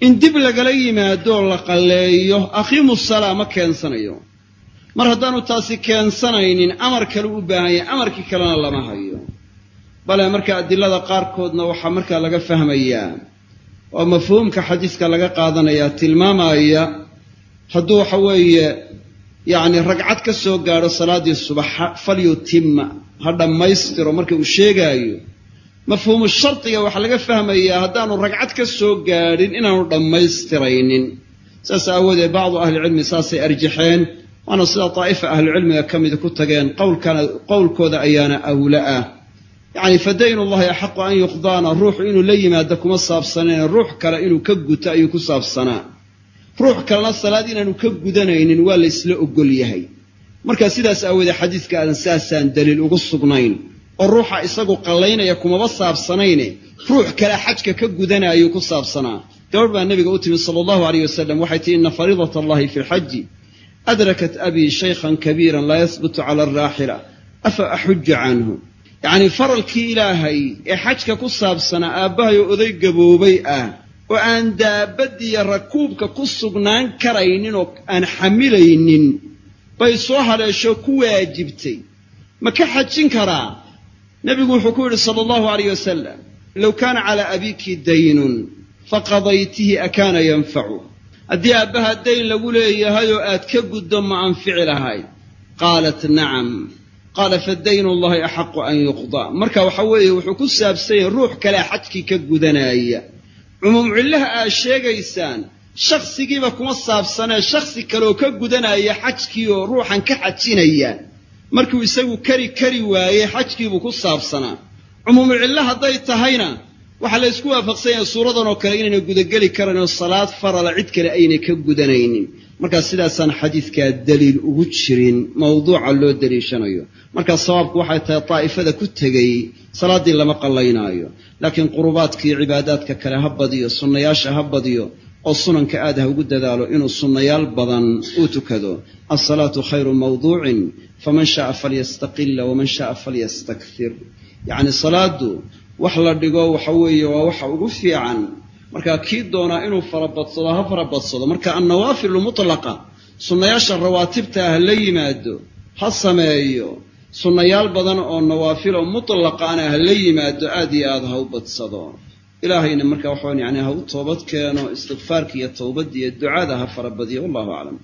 Speaker 1: in dib lagala yimaadoo la qalleeyo aqiimu salaa ma keensanayo. Mar haddaanu taasi keensanaynin amar kale u baahan yahay amarkii kalena lama hayo. Bale marka adilada qaarkoodna waxaa markaa laga fahmayaa oo mafhuumka xadiiska laga qaadanayaa tilmaamaya hadduu waxa weeye yacni ragcad ka soo gaadho salaaddii subaxa falyutima ha dhammaystiro marka uu sheegaayo. Mafhuumu shardiga waxaa laga fahmayaa haddaanu ragcad ka soo gaadhin inaanu dhammaystiraynin saas aawoodee bacdu ahlicilmi saasay arjaxeen waana sida daa'ifa ahlucilmiga ka mida ku tageen qowlkooda ayaana awla ah yacni fadaynullahi axaqu an yuqdaana ruuxu inuu la yimaado kuma saabsaneen ruux kale inuu ka guto ayuu ku saabsanaa ruux kalena salaad inaanu ka gudanaynin waa la ysla ogol yahay. Marka sidaas aawoodee xadiiska aadan saasaan daliil ugu sugnayn oo ruuxa isagu qallaynaya kumaba saabsanayne ruux kale xajka ka gudanayuu ku saabsanaa. Gabadh baa nebiga u timid sala allahu aleyh wasalam waxay tihi ina fariidat allahi fi lxaji adrakat abii shaykhan kabiiran laa yahbutu cala alraaxila afa axuja canhu? Yacnii faralkii ilaahay ee xajka ku saabsanaa aabbahayo oday gaboobay ah oo aan daabaddiiyo rakuubka ku sugnaan karaynin oo aan xamilaynin bay soo haleesho ku waajibtay. Ma ka xajin karaa? Nebigu wuxuu ku yidhi sala allahu alayh wasalam low kaana calaa abiiki daynun faqadaytihi akaana yanfacu. Haddii aabbaha dayn lagu leeyahayoo aad ka guddo ma anfici lahayd qaalat nacam. Qaala fadaynu llahi axaqu an yuqdaa marka waxa weeye wuxuu ku saabsan yahay ruux kalea xajkii ka gudanaya cumuum cillaha aad sheegaysaan shakhsigiiba kuma saabsanee shakhsi kaleoo ka gudanaya xajkii oo ruuxan ka xajinaya. Markuu isagu kari kari waayey xajkiibuu ku saabsanaa. Cumuumu cillo hadday tahayna waxaa la ysku waafaqsan yahay suuradan oo kale inaynay gudageli karayn oo salaad farala cid kale aynay ka gudanaynin markaa sidaasaan xadiidkaa daliil ugu jirin mawduuca loo daliishanayo. Markaa sawaabku waxay tahay daa'ifada ku tegey salaaddii lama qallaynaayo. Laakiin qurubaadka iyo cibaadaadka kale ha badiyo sunnayaasha ha badiyo oo sunanka aad ha ugu dadaalo inuu sunnayaal badan uu tukado. Alsalaatu khayru mawduucin faman shaaa falyastaqila waman shaaa falyastakfir. Yacni salaaddu wax la dhigo waxa weeye waa waxa ugu fiican marka kii doonaa inuu farabadsado ha farabadsado marka annawaafilu mutlaqa sunnayaasha rawaatibta ah la yimaado ha sameeyo. Sunnayaal badan oo nawaafilo mutlaqaana ha la yimaado aad iyo aad ha u badsado. Ilaahayna marka waxaan yani ha u toobad keeno istikfaarka iyo towbadda iyo ducada ha farabadiyo wallahu aclam